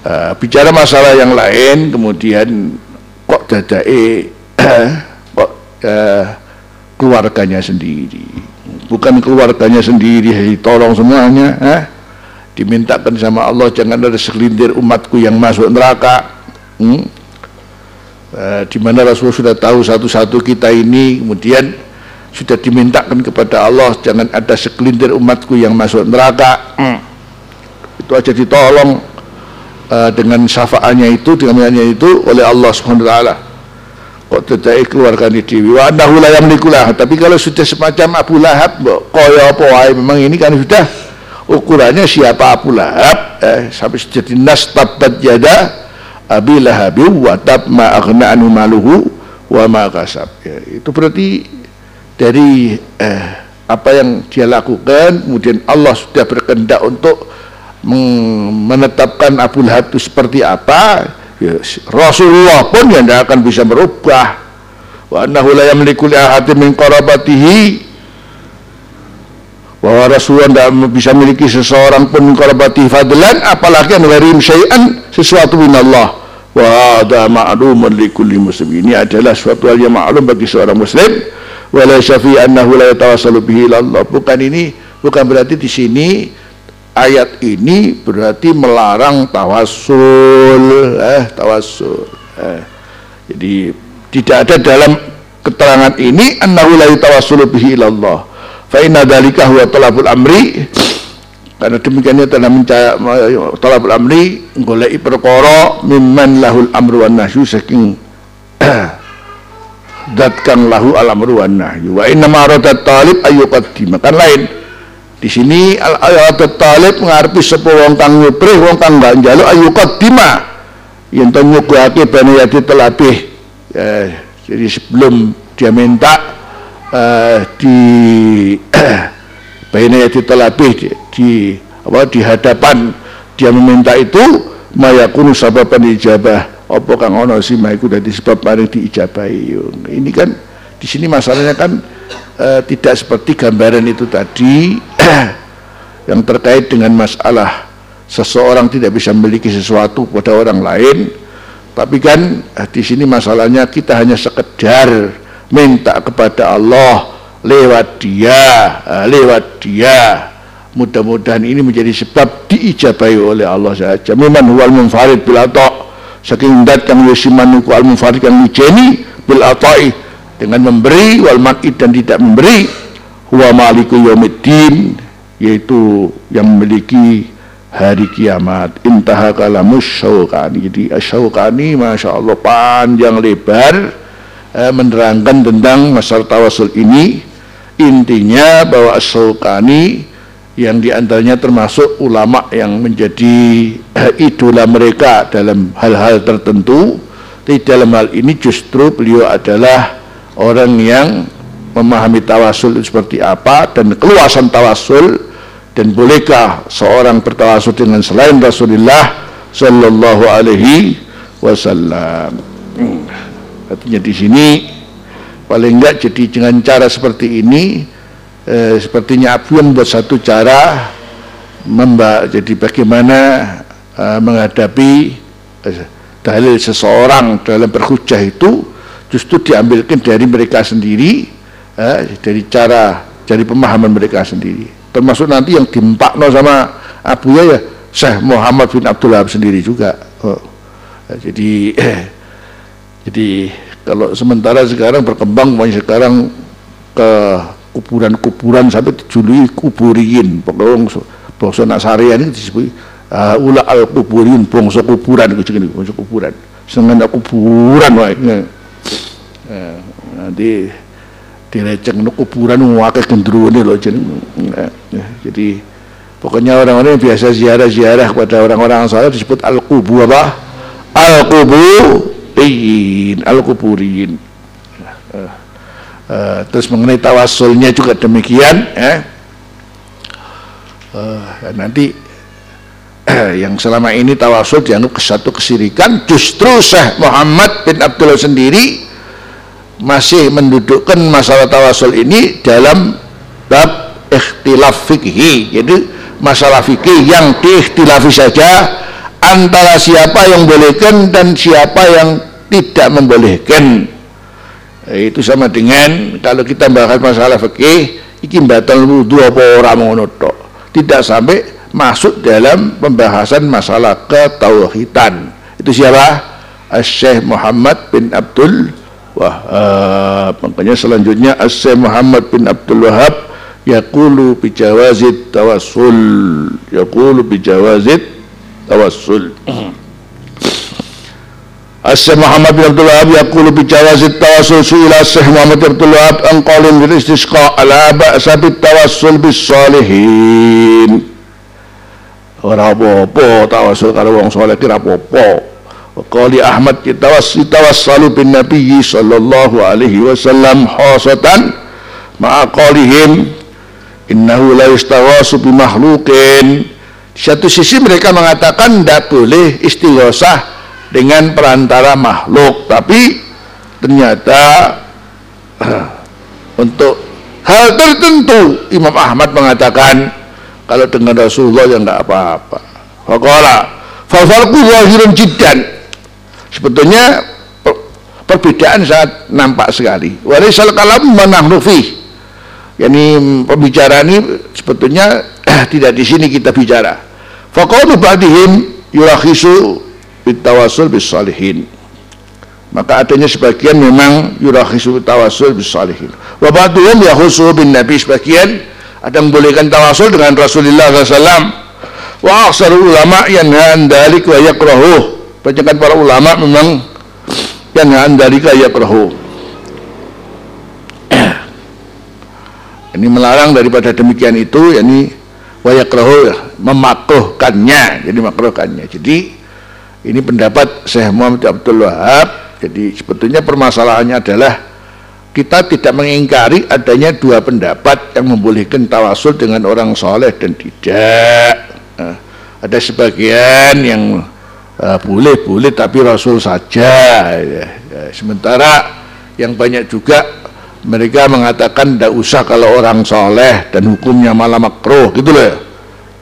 Uh, bicara masalah yang lain kemudian kok dadai kok uh, keluarganya sendiri. Bukan keluarganya sendiri tolong semuanya eh? dimintakan sama Allah jangan ada segelintir umatku yang masuk neraka. Hmm? Eh, di mana Rasulullah sudah tahu satu-satu kita ini kemudian sudah dimintakan kepada Allah jangan ada segelintir umatku yang masuk neraka. Hmm. itu aja ditolong uh, dengan syafaatnya itu dengan itu oleh Allah Subhanahu wa taala. Kok tidak keluarkan di dewi? Wa annahu la tapi kalau sudah semacam Abu Lahab kaya apa wae? Memang ini kan sudah ukurannya siapa Abu Lahab? Eh, sampai jadi nas tabat yada Abi Lahab wa tab ma aghna anhu maluhu wa ma kasab ya, itu berarti dari eh, apa yang dia lakukan kemudian Allah sudah berkehendak untuk menetapkan Abu Lahab itu seperti apa ya, Rasulullah pun yang tidak akan bisa merubah. Wa annahu la yamliku li ahadin min qarabatihi. Bahwa Rasulullah tidak bisa memiliki seseorang pun korabati fadlan apalagi an gharim syai'an sesuatu min Allah wa hadha ma'lumun li kulli muslim ini adalah suatu hal yang maklum bagi seorang muslim. Wala syafi annahu la yatawassalu bihi Allah bukan ini bukan berarti di sini ayat ini berarti melarang tawassul eh tawassul eh. jadi tidak ada dalam keterangan ini annahu la yatawassulu bihi Allah fa inna dzalika huwa talabul amri karena demikiannya telah mencari talabul amri goleki perkara mimman lahul amru wan nahyu saking dat kang lahu al amru wan nahyu. Wa inna ma talib ayyuqaddima kan lain. Di sini al ayat talib ngarepi sapa wong kang nyeprih wong kang gak njaluk ayyuqaddima yen to bani yati telabih eh, jadi sebelum dia minta uh, di baina yati talabih di, di apa di hadapan. Dia meminta itu mayakunu sababan ijabah. Apa kang ono sih iku dadi sebab mari diijabahi? Ini kan di sini masalahnya kan uh, tidak seperti gambaran itu tadi. Yang terkait dengan masalah seseorang tidak bisa memiliki sesuatu pada orang lain. Tapi kan eh, di sini masalahnya kita hanya sekedar minta kepada Allah lewat dia lewat dia. Mudah-mudahan ini menjadi sebab diijabahi oleh Allah saja memang huwal munfarid bil ata. Saking dat yang yusiman al munfarid yang wijeni bil atai dengan memberi wal man'id dan tidak memberi. Huwa maliku yaumiddin yaitu yang memiliki hari kiamat. Intaha kalamus syauqani. Jadi syauqani masya Allah panjang lebar eh, menerangkan tentang masalah tawasul ini intinya bahwa As-Sulkani yang di antaranya termasuk ulama yang menjadi eh, idola mereka dalam hal-hal tertentu di dalam hal ini justru beliau adalah orang yang memahami tawasul seperti apa dan keluasan tawasul dan bolehkah seorang bertawasul dengan selain Rasulullah Sallallahu Alaihi Wasallam. Artinya di sini paling enggak jadi dengan cara seperti ini eh, sepertinya Abu membuat satu cara membak jadi bagaimana eh, menghadapi eh, dalil seseorang dalam berhujah itu justru diambilkan dari mereka sendiri eh, dari cara dari pemahaman mereka sendiri termasuk nanti yang dimpakno sama Abu ya Syekh Muhammad bin Abdullah sendiri juga oh. jadi eh, Jadi kalau sementara sekarang berkembang banyak sekarang ke kuburan-kuburan sampai dijuluki kuburin pokoknya bangsa Nasarian ini disebut uh, ula al kuburin bangsa kuburan gitu gini bangsa kuburan. Seneng kuburan wae. Nah, nanti direceng no kuburan wakil gendruwo loh jadi, jadi pokoknya orang-orang yang biasa ziarah-ziarah kepada orang-orang saleh disebut al kubu apa? Al kubu kuburin al kuburin terus mengenai tawasulnya juga demikian eh. uh, nanti uh, yang selama ini tawasul dianggap satu kesirikan justru Syekh Muhammad bin Abdullah sendiri masih mendudukkan masalah tawasul ini dalam bab ikhtilaf fikih jadi masalah fikih yang diikhtilafi saja antara siapa yang bolehkan dan siapa yang tidak membolehkan. Itu sama dengan kalau kita bahas masalah fikih iki batal wudu apa ora ngono tidak sampai masuk dalam pembahasan masalah ketauhidan. Itu siapa? Syekh Muhammad bin Abdul Wahab makanya selanjutnya Syekh Muhammad bin Abdul Wahab yaqulu bi jawazid tawassul. Yaqulu bi jawazid tawassul. Asyik Muhammad bin Abdul Wahab yaqulu bi jawazit tawassul su'ila Asyik Muhammad bin Abdul Wahab an qawlin bil istisqa ala ba'sa bit tawassul bis salihin. Ora apa-apa tawassul karo wong saleh kira apa-apa. Qali Ahmad tawassi tawassalu bin Nabi sallallahu alaihi wasallam khasatan ma'a qalihim innahu la yastawasu bi makhluqin satu sisi mereka mengatakan tidak boleh istighosah dengan perantara makhluk tapi ternyata untuk hal tertentu Imam Ahmad mengatakan kalau dengan Rasulullah ya enggak apa-apa. Faqala fa farqu zahirun jiddan. Sebetulnya perbedaan sangat nampak sekali. Walaisal kalam manahnu fi yani pembicaraan ini sebetulnya tidak di sini kita bicara. Faqalu ba'dihim yurakhisu bitawasul bis salihin maka adanya sebagian memang yurakhisu tawasul bis salihin wa ba'duhum yahusu bin nabi sebagian ada yang membolehkan tawasul dengan Rasulullah SAW wa aksar ulama an dalik wa yakrahu. Bacakan para ulama memang yanha an dalika yakrahu. Ini melarang daripada demikian itu yakni wa yakrahu memakruhkannya jadi makruhkannya jadi ini pendapat Syekh Muhammad Abdul Wahab jadi sebetulnya permasalahannya adalah kita tidak mengingkari adanya dua pendapat yang membolehkan tawasul dengan orang soleh dan tidak. Nah, ada sebagian yang uh, boleh boleh tapi Rasul saja. Ya. Ya, sementara yang banyak juga mereka mengatakan tidak usah kalau orang soleh dan hukumnya malah makruh gitu loh.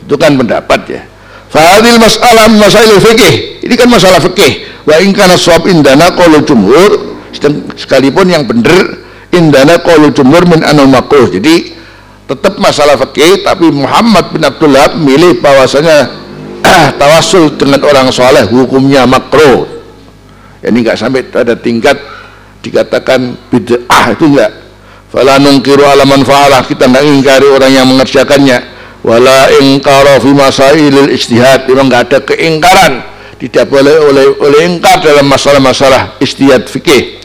Itu kan pendapat ya. Fadil masalah masalah fikih. Ini kan masalah fikih wa in kana sawab indana qaulu jumhur sekalipun yang benar indana qaulu jumhur min anal makruh jadi tetap masalah fikih tapi Muhammad bin Abdullah milih bahwasanya tawasul dengan orang soleh hukumnya makruh ini enggak sampai ada tingkat dikatakan bid'ah itu enggak? Fala nungkiru alaman fa'alah kita enggak ingkari orang yang mengerjakannya. Wala ingkara fi masailil ijtihad. Memang enggak ada keingkaran. Tidak boleh oleh oleh ingkar dalam masalah-masalah istihad fikih.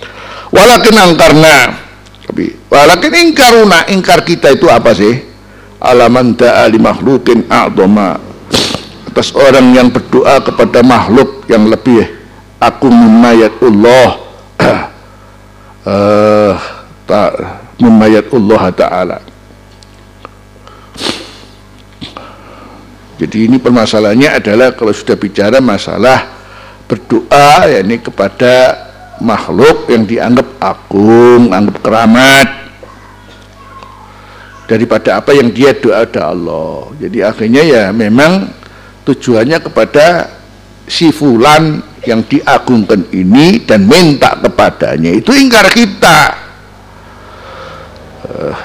Walakin angkarna tapi walakin ingkaruna. Ingkar kita itu apa sih? Alaman ta'ali makhlukin a'doma atas orang yang berdoa kepada makhluk yang lebih aku Allah uh, ta, Allah ta'ala Jadi ini permasalahannya adalah kalau sudah bicara masalah berdoa ya ini kepada makhluk yang dianggap agung, anggap keramat daripada apa yang dia doa ada Allah. Jadi akhirnya ya memang tujuannya kepada si fulan yang diagungkan ini dan minta kepadanya. Itu ingkar kita. Uh,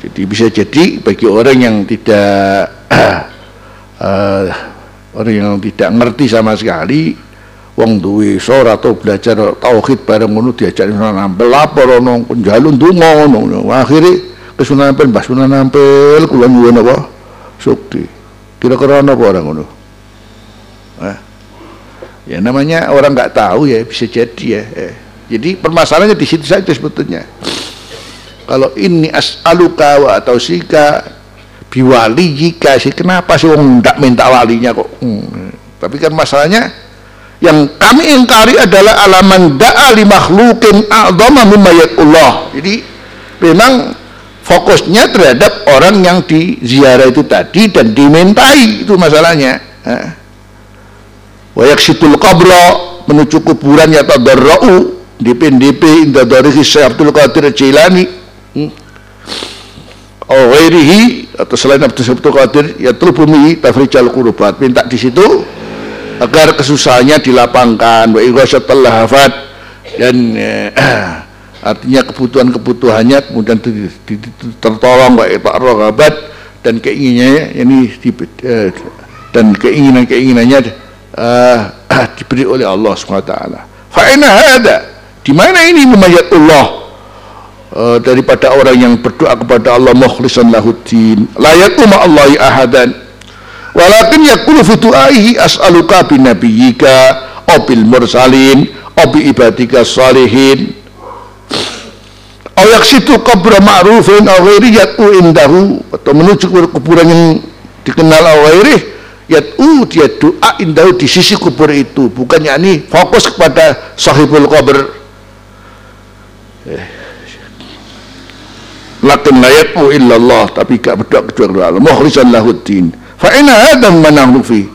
jadi bisa jadi bagi orang yang tidak uh, orang yang tidak ngerti sama sekali wong duwe sora atau belajar tauhid bareng ngono diajak nampel lapor ono penjalun donga ngono akhire kesunan nampel mbah sunan nampel kula nyuwun apa? Sukti. Kira-kira apa orang ngono eh? ya namanya orang nggak tahu ya bisa jadi ya eh. jadi permasalahannya di situ saja sebetulnya kalau ini as'aluka wa atau sika biwali jika sih kenapa sih wong ndak minta walinya kok hmm. tapi kan masalahnya yang kami ingkari adalah alaman da'a li makhlukin a'zama mimma Allah jadi memang fokusnya terhadap orang yang diziarah itu tadi dan dimintai itu masalahnya wa yaksitul qabra menuju kuburan ya tadarra'u DP-DP inda dari Syekh Abdul Qadir Jilani hmm atau ghairihi atau selain Abdul Sabtu Qadir ya tulbumi tafrijal kurubat minta di situ agar kesusahannya dilapangkan. Wa ighasatul lahafat dan eh, artinya kebutuhan-kebutuhannya kemudian tertolong wa ragabat dan keinginannya ini eh, dan keinginan-keinginannya eh, diberi oleh Allah SWT fa hada di mana ini memayat Allah? Uh, daripada orang yang berdoa kepada Allah mukhlishan lahuddin la yakuma Allahi ahadan. Walakin yakulu fi du'aihi as'aluka bin nabiyyika aw bil mursalin aw bi ibadika salihin. Aw yaksitu qabra ma'rufin aw ghairi yat'u indahu. Atau menuju kuburan yang dikenal ghairi yat'u dia doa indahu di sisi kubur itu. Bukan yakni fokus kepada sahibul qabr. Eh. Lakin la yad'u illallah tapi gak berdoa kecuali Allah. Mukhlishan lahuddin fa inna adam manahnu fi.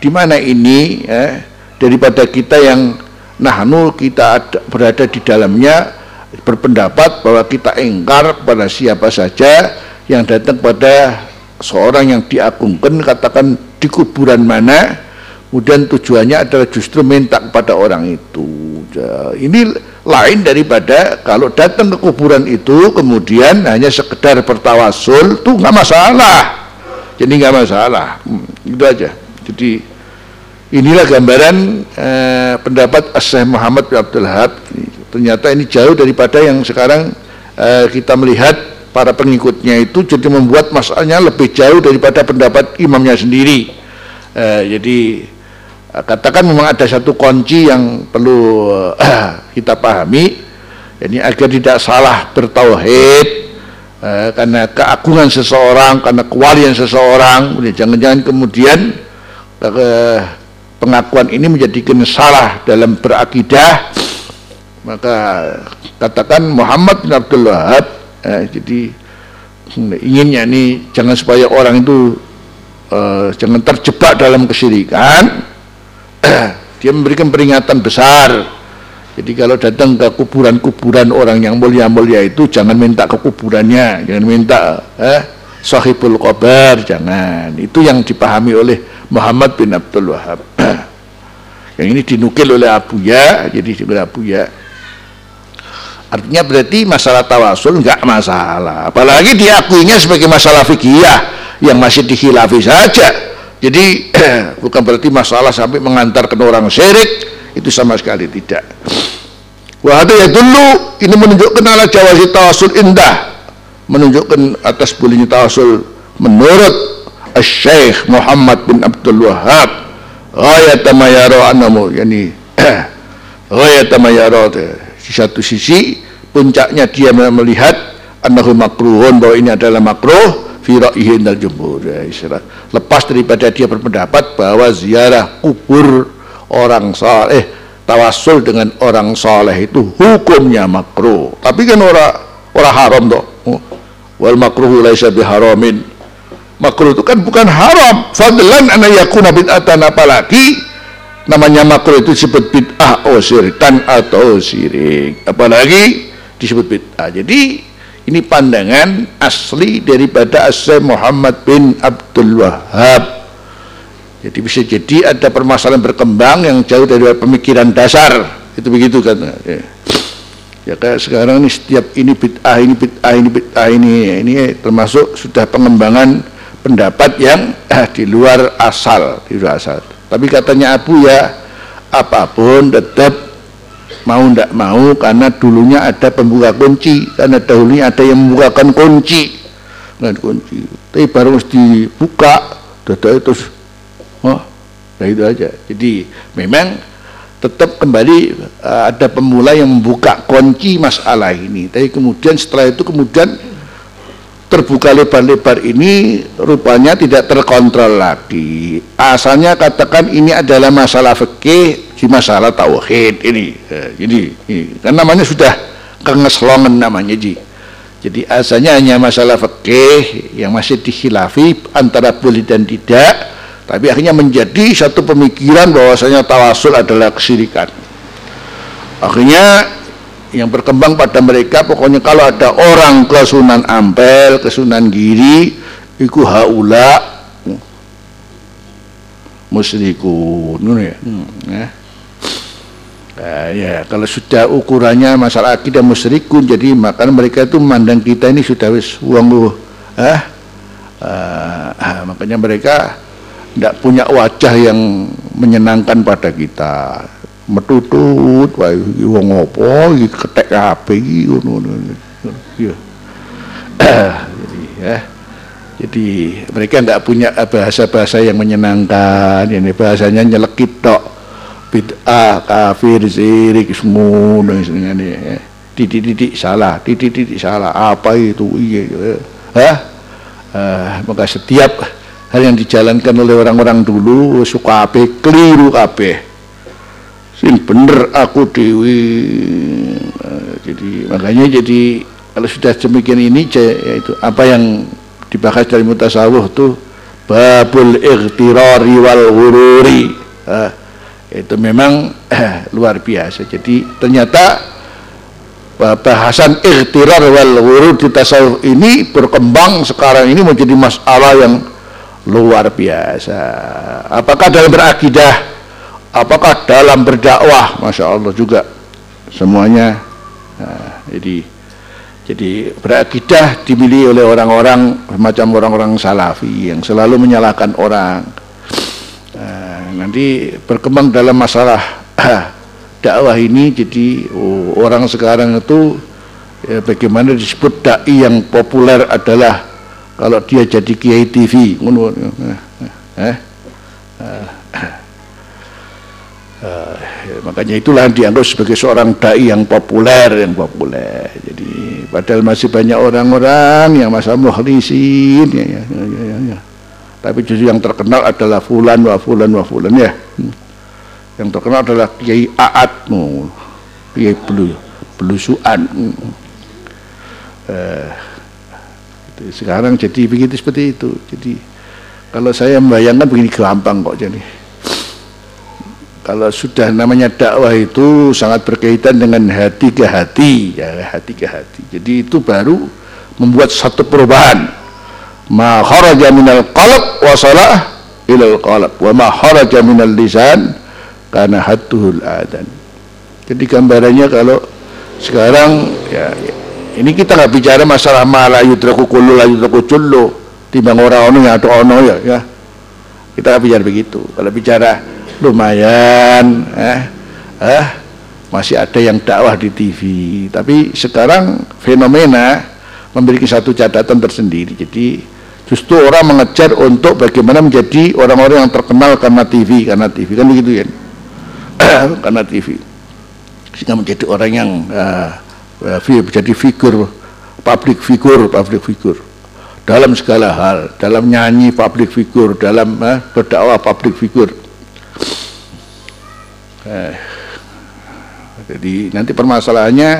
Di mana ini eh, daripada kita yang nahnu kita ada, berada di dalamnya berpendapat bahwa kita engkar pada siapa saja yang datang pada seorang yang diagungkan katakan di kuburan mana kemudian tujuannya adalah justru minta kepada orang itu. Ya, ini lain daripada kalau datang ke kuburan itu kemudian hanya sekedar bertawasul itu nggak masalah. Jadi nggak masalah. Hmm, itu aja. Jadi inilah gambaran eh, pendapat Syekh Muhammad bin Abdul Wahab ternyata ini jauh daripada yang sekarang eh, kita melihat para pengikutnya itu jadi membuat masalahnya lebih jauh daripada pendapat imamnya sendiri. Eh, jadi eh, katakan memang ada satu kunci yang perlu eh, kita pahami ini agar tidak salah bertauhid eh, karena keagungan seseorang karena kewalian seseorang jangan-jangan kemudian eh, pengakuan ini menjadikan salah dalam berakidah. Maka katakan Muhammad bin Abdul Wahab eh, jadi inginnya nih jangan supaya orang itu eh, jangan terjebak dalam kesyirikan. Dia memberikan peringatan besar. Jadi kalau datang ke kuburan-kuburan orang yang mulia-mulia itu jangan minta ke kuburannya jangan minta eh, sahibul qabar jangan. Itu yang dipahami oleh Muhammad bin Abdul Wahab yang ini dinukil oleh Abu Ya jadi oleh Abu Ya Artinya berarti masalah tawasul enggak masalah. Apalagi diakuinya sebagai masalah fikih yang masih dikhilafi saja. Jadi bukan berarti masalah sampai mengantarkan orang syirik itu sama sekali tidak. Wah ada ya dulu ini menunjukkan ala jawasi tawasul indah, menunjukkan atas bolehnya tawasul menurut Syekh Muhammad bin Abdul Wahab ghayat mayaro anamu yani ghayat mayaro di satu sisi puncaknya dia melihat annahu makruhun bahwa ini adalah makruh fi ra'yihi indal jumhur. Ya, lepas daripada dia berpendapat bahwa ziarah kubur orang saleh tawasul dengan orang saleh itu hukumnya makruh. Tapi kan orang orang haram toh. Oh, wal makruh laisa biharamin. Makruh itu kan bukan haram. Fadlan an yakuna bid'atan apalagi namanya makruh itu disebut bid'ah oh syirikan atau syirik. Apalagi disebut bid'ah. Jadi ini pandangan asli daripada Asy Muhammad bin Abdul Wahab jadi bisa jadi ada permasalahan berkembang yang jauh dari pemikiran dasar. Itu begitu kan ya, ya kayak sekarang ini setiap ini bid'ah ini bid'ah ini bid'ah ini ini termasuk sudah pengembangan pendapat yang eh, di luar asal di luar asal tapi katanya Abu ya apa pun tetap mau ndak mau karena dulunya ada pembuka kunci karena dahulunya ada yang membukakan kunci. Dengan kunci tapi baru mesti dibuka dada itu oh nah itu aja. Jadi memang tetap kembali uh, ada pemula yang membuka kunci masalah ini. Tapi kemudian setelah itu kemudian terbuka lebar-lebar ini rupanya tidak terkontrol lagi. Asalnya katakan ini adalah masalah fikih di masalah tauhid ini. Eh, jadi kan namanya sudah kengeslongan namanya ji. Jadi asalnya hanya masalah fikih yang masih dikhilafi antara boleh dan tidak, tapi akhirnya menjadi satu pemikiran bahwasanya tawasul adalah kesyirikan. Akhirnya yang berkembang pada mereka pokoknya kalau ada orang ke Sunan Ampel ke Sunan Giri iku haula musyrikun ya. Hmm, ya. Nah, ya kalau sudah ukurannya masalah akidah musyrikun jadi maka mereka itu memandang kita ini sudah wis uang ah, ah, makanya mereka tidak punya wajah yang menyenangkan pada kita metutut wae wong apa iki ketek kabeh iki ngono ya jadi ya. Jadi mereka tidak punya bahasa-bahasa yang menyenangkan. Ini bahasanya nyelekit tok. Bid'ah kafir sirik semua dan ya. titik-titik salah titik-titik salah. Apa itu? Iya ya. Hah? Uh, maka setiap hal yang dijalankan oleh orang-orang dulu suka ape keliru kabeh sing bener aku dewi. Nah, jadi makanya jadi kalau sudah demikian ini yaitu apa yang dibahas dari mutasawuh itu babul ikhtirari wal hururi nah, itu memang eh, luar biasa. Jadi ternyata bahasan ikhtirar wal wurud di tasawuf ini berkembang sekarang ini menjadi masalah yang luar biasa. Apakah dalam berakidah apakah dalam berdakwah Masya Allah juga semuanya nah, jadi jadi berakidah dimiliki oleh orang-orang macam orang-orang salafi yang selalu menyalahkan orang nah, nanti berkembang dalam masalah dakwah ini jadi oh, orang sekarang itu ya, bagaimana disebut dai yang populer adalah kalau dia jadi kiai TV eh, eh, eh, Uh, ya, makanya itulah dianggap sebagai seorang dai yang populer yang populer. Jadi padahal masih banyak orang-orang yang masa muhlisin ya, ya, ya, ya, ya. tapi justru yang terkenal adalah fulan wa fulan wa fulan ya. Hmm. Yang terkenal adalah Kiai Aat. Kiai Belu Belusuan eh, sekarang jadi begitu seperti itu. Jadi kalau saya membayangkan begini gampang kok jadi kalau sudah namanya dakwah itu sangat berkaitan dengan hati ke hati ya hati ke hati. Jadi itu baru membuat satu perubahan. Ma kharaja minal qalb wa salah ilal qalb wa ma kharaja minal lisan karena hatuhul adan. Jadi gambarannya kalau sekarang ya ini kita nggak bicara masalah malah yudraku kullu la yudraku cullu timbang orang ono yang atau ono ya, ya. kita nggak bicara begitu. Kalau bicara lumayan eh, eh masih ada yang dakwah di TV tapi sekarang fenomena memiliki satu catatan tersendiri. Jadi justru orang mengejar untuk bagaimana menjadi orang-orang yang terkenal karena TV karena TV kan begitu ya karena TV sehingga menjadi orang yang uh, menjadi figur public figure public figure dalam segala hal dalam nyanyi public figure dalam uh, berdakwah public figure uh, jadi nanti permasalahannya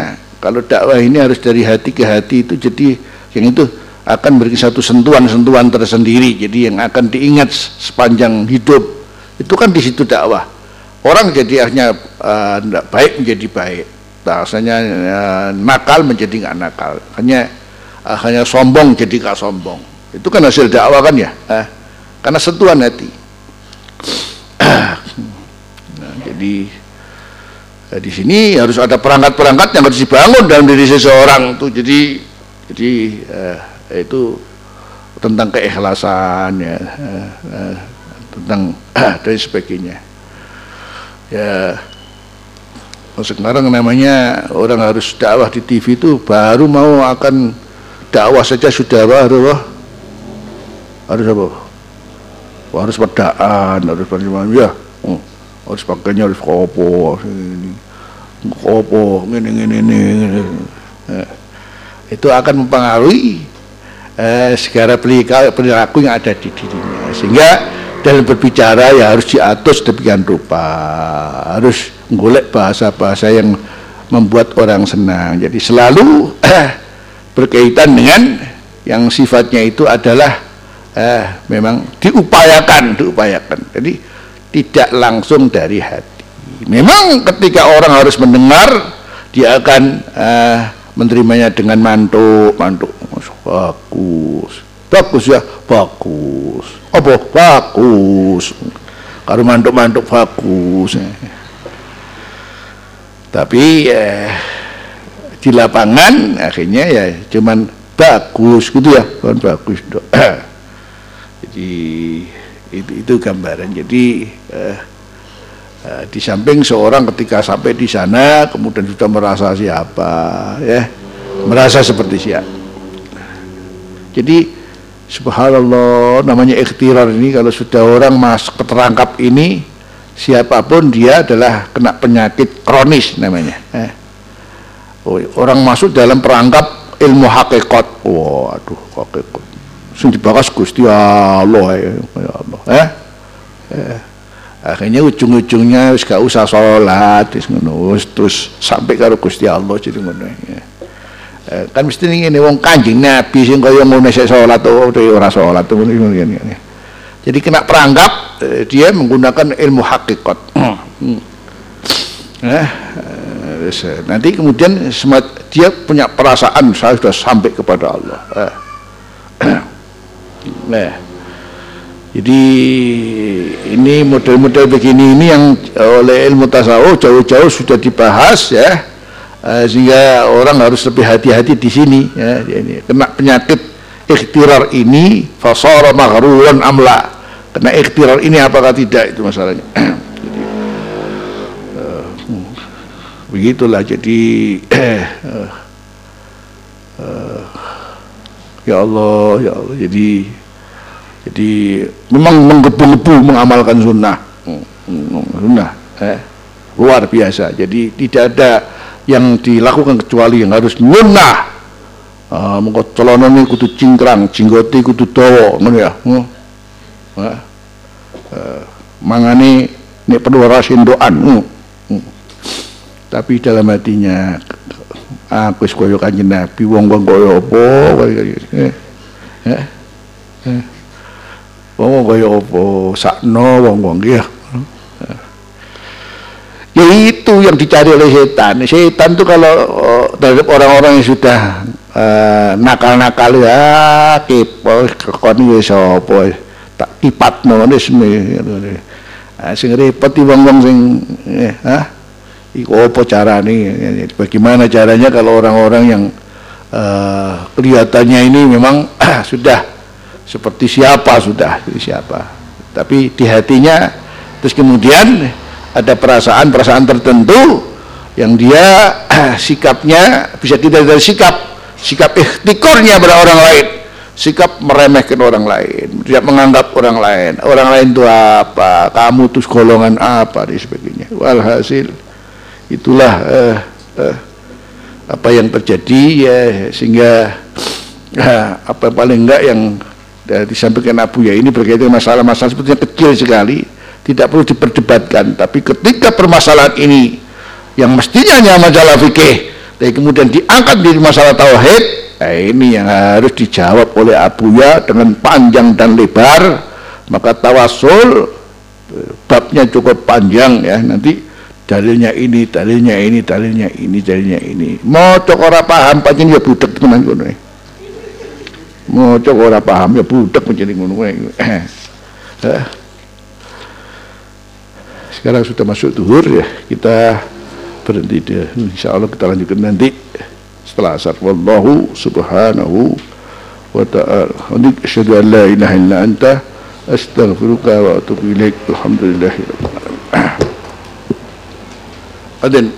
kalau dakwah ini harus dari hati ke hati itu jadi yang itu akan beri satu sentuhan-sentuhan tersendiri. Jadi yang akan diingat sepanjang hidup itu kan di situ dakwah. Orang jadi akhirnya uh, baik menjadi baik. Bahasanya uh, nakal menjadi nggak nakal. Hanya uh, hanya sombong jadi nggak sombong. Itu kan hasil dakwah kan ya? Uh, karena sentuhan hati jadi uh, di sini harus ada perangkat-perangkat yang harus dibangun dalam diri seseorang tuh jadi jadi uh, itu tentang keikhlasan ya uh, uh, tentang uh, dan sebagainya. Ya sekarang namanya orang harus dakwah di TV itu baru mau akan dakwah saja sudah harus apa harus apa? Harus pedaan harus macam ya harus pakainya harus kopo kopo ini ini ini itu akan mempengaruhi eh, segala perilaku yang ada di dirinya. Sehingga dalam berbicara ya harus diatur demikian rupa. Harus golek bahasa-bahasa yang membuat orang senang. Jadi selalu eh, berkaitan dengan yang sifatnya itu adalah eh, memang diupayakan diupayakan. Jadi tidak langsung dari hati. Memang ketika orang harus mendengar dia akan eh, menerimanya dengan mantuk mantuk bagus bagus ya bagus. Apa? Bagus. Kalau mantuk-mantuk bagus. Tapi eh, di lapangan akhirnya ya cuman bagus gitu ya bukan bagus dok. Jadi itu itu gambaran. Jadi eh, eh, di samping seorang ketika sampai di sana kemudian sudah merasa siapa ya merasa seperti siapa. Jadi Subhanallah namanya ikhtirar ini kalau sudah orang masuk terangkap ini siapa pun dia adalah kena penyakit kronis namanya eh. oh, orang masuk dalam perangkap ilmu hakikat. Waduh hakikat sing dibahas Gusti Allah ya, ya Allah eh? eh. akhirnya ujung-ujungnya wis gak usah sholat terus sampai karo Gusti Allah jadi ngono ya. Eh, kan mesti ngene wong Kanjeng Nabi sing kaya ngono sik salat oh, ora salat ngono ngene. Jadi kena perangkap eh, dia menggunakan ilmu hakikat. Hmm. Eh, nanti kemudian dia punya perasaan saya sudah sampai kepada Allah. Eh. Nah, jadi ini model-model begini ini yang oleh ilmu tasawuf jauh-jauh sudah dibahas ya, uh, sehingga orang harus lebih hati-hati di sini ya. Ini kena penyakit ikhtirar ini fasara maghruran amla. Kena ikhtirar ini apakah tidak itu masalahnya. uh, begitulah jadi ya Allah ya Allah jadi jadi memang menggebu-gebu mengamalkan sunnah. Sunnah. Eh, luar biasa. Jadi tidak ada yang dilakukan kecuali yang harus sunnah. Uh, mengko celana kudu cingkrang, jinggote kudu dawa, ngono ya. Uh, uh, mangane nek perlu ora sendokan. Tapi dalam hatinya aku wis koyo kanjeng Nabi wong-wong koyo apa kaya eh, eh, eh wong kaya apa? Sakno wong-wong ya ya itu yang dicari oleh setan. Setan tuh kalau oh, terhadap orang-orang yang sudah uh, nakal-nakal ya kepo kon wis apa tak kipatno wis ah sing repot wong-wong sing eh, ah iku apa carane? Bagaimana caranya kalau orang-orang yang uh, kelihatannya ini memang sudah seperti siapa sudah siapa. Tapi di hatinya terus kemudian ada perasaan-perasaan tertentu yang dia sikapnya bisa tidak dari sikap sikap ikhtikornya pada orang lain. Sikap meremehkan orang lain tidak menganggap orang lain orang lain itu apa kamu tuh golongan apa dan sebagainya. Walhasil itulah eh, eh, apa yang terjadi ya sehingga eh, apa paling enggak yang disampaikan Abu ya ini berkaitan masalah-masalah sebetulnya kecil sekali tidak perlu diperdebatkan. Tapi ketika permasalahan ini yang mestinya hanya masalah fikih tapi kemudian diangkat di masalah tauhid nah ini yang harus dijawab oleh Abu ya dengan panjang dan lebar. Maka tawasul babnya cukup panjang ya. Nanti dalilnya ini dalilnya ini dalilnya ini dalilnya ini. Mau cok ora paham pancen ya budek teman Maca ora paham ya budak menjadi ngono eh. Sekarang sudah masuk duhur ya, kita berhenti dia. Insya Allah kita lanjutkan nanti setelah asar. Wallahu subhanahu wa ta'ala. Wa asyhadu an la ilaha illa anta astaghfiruka wa atubu ilaik. Alhamdulillah. Adin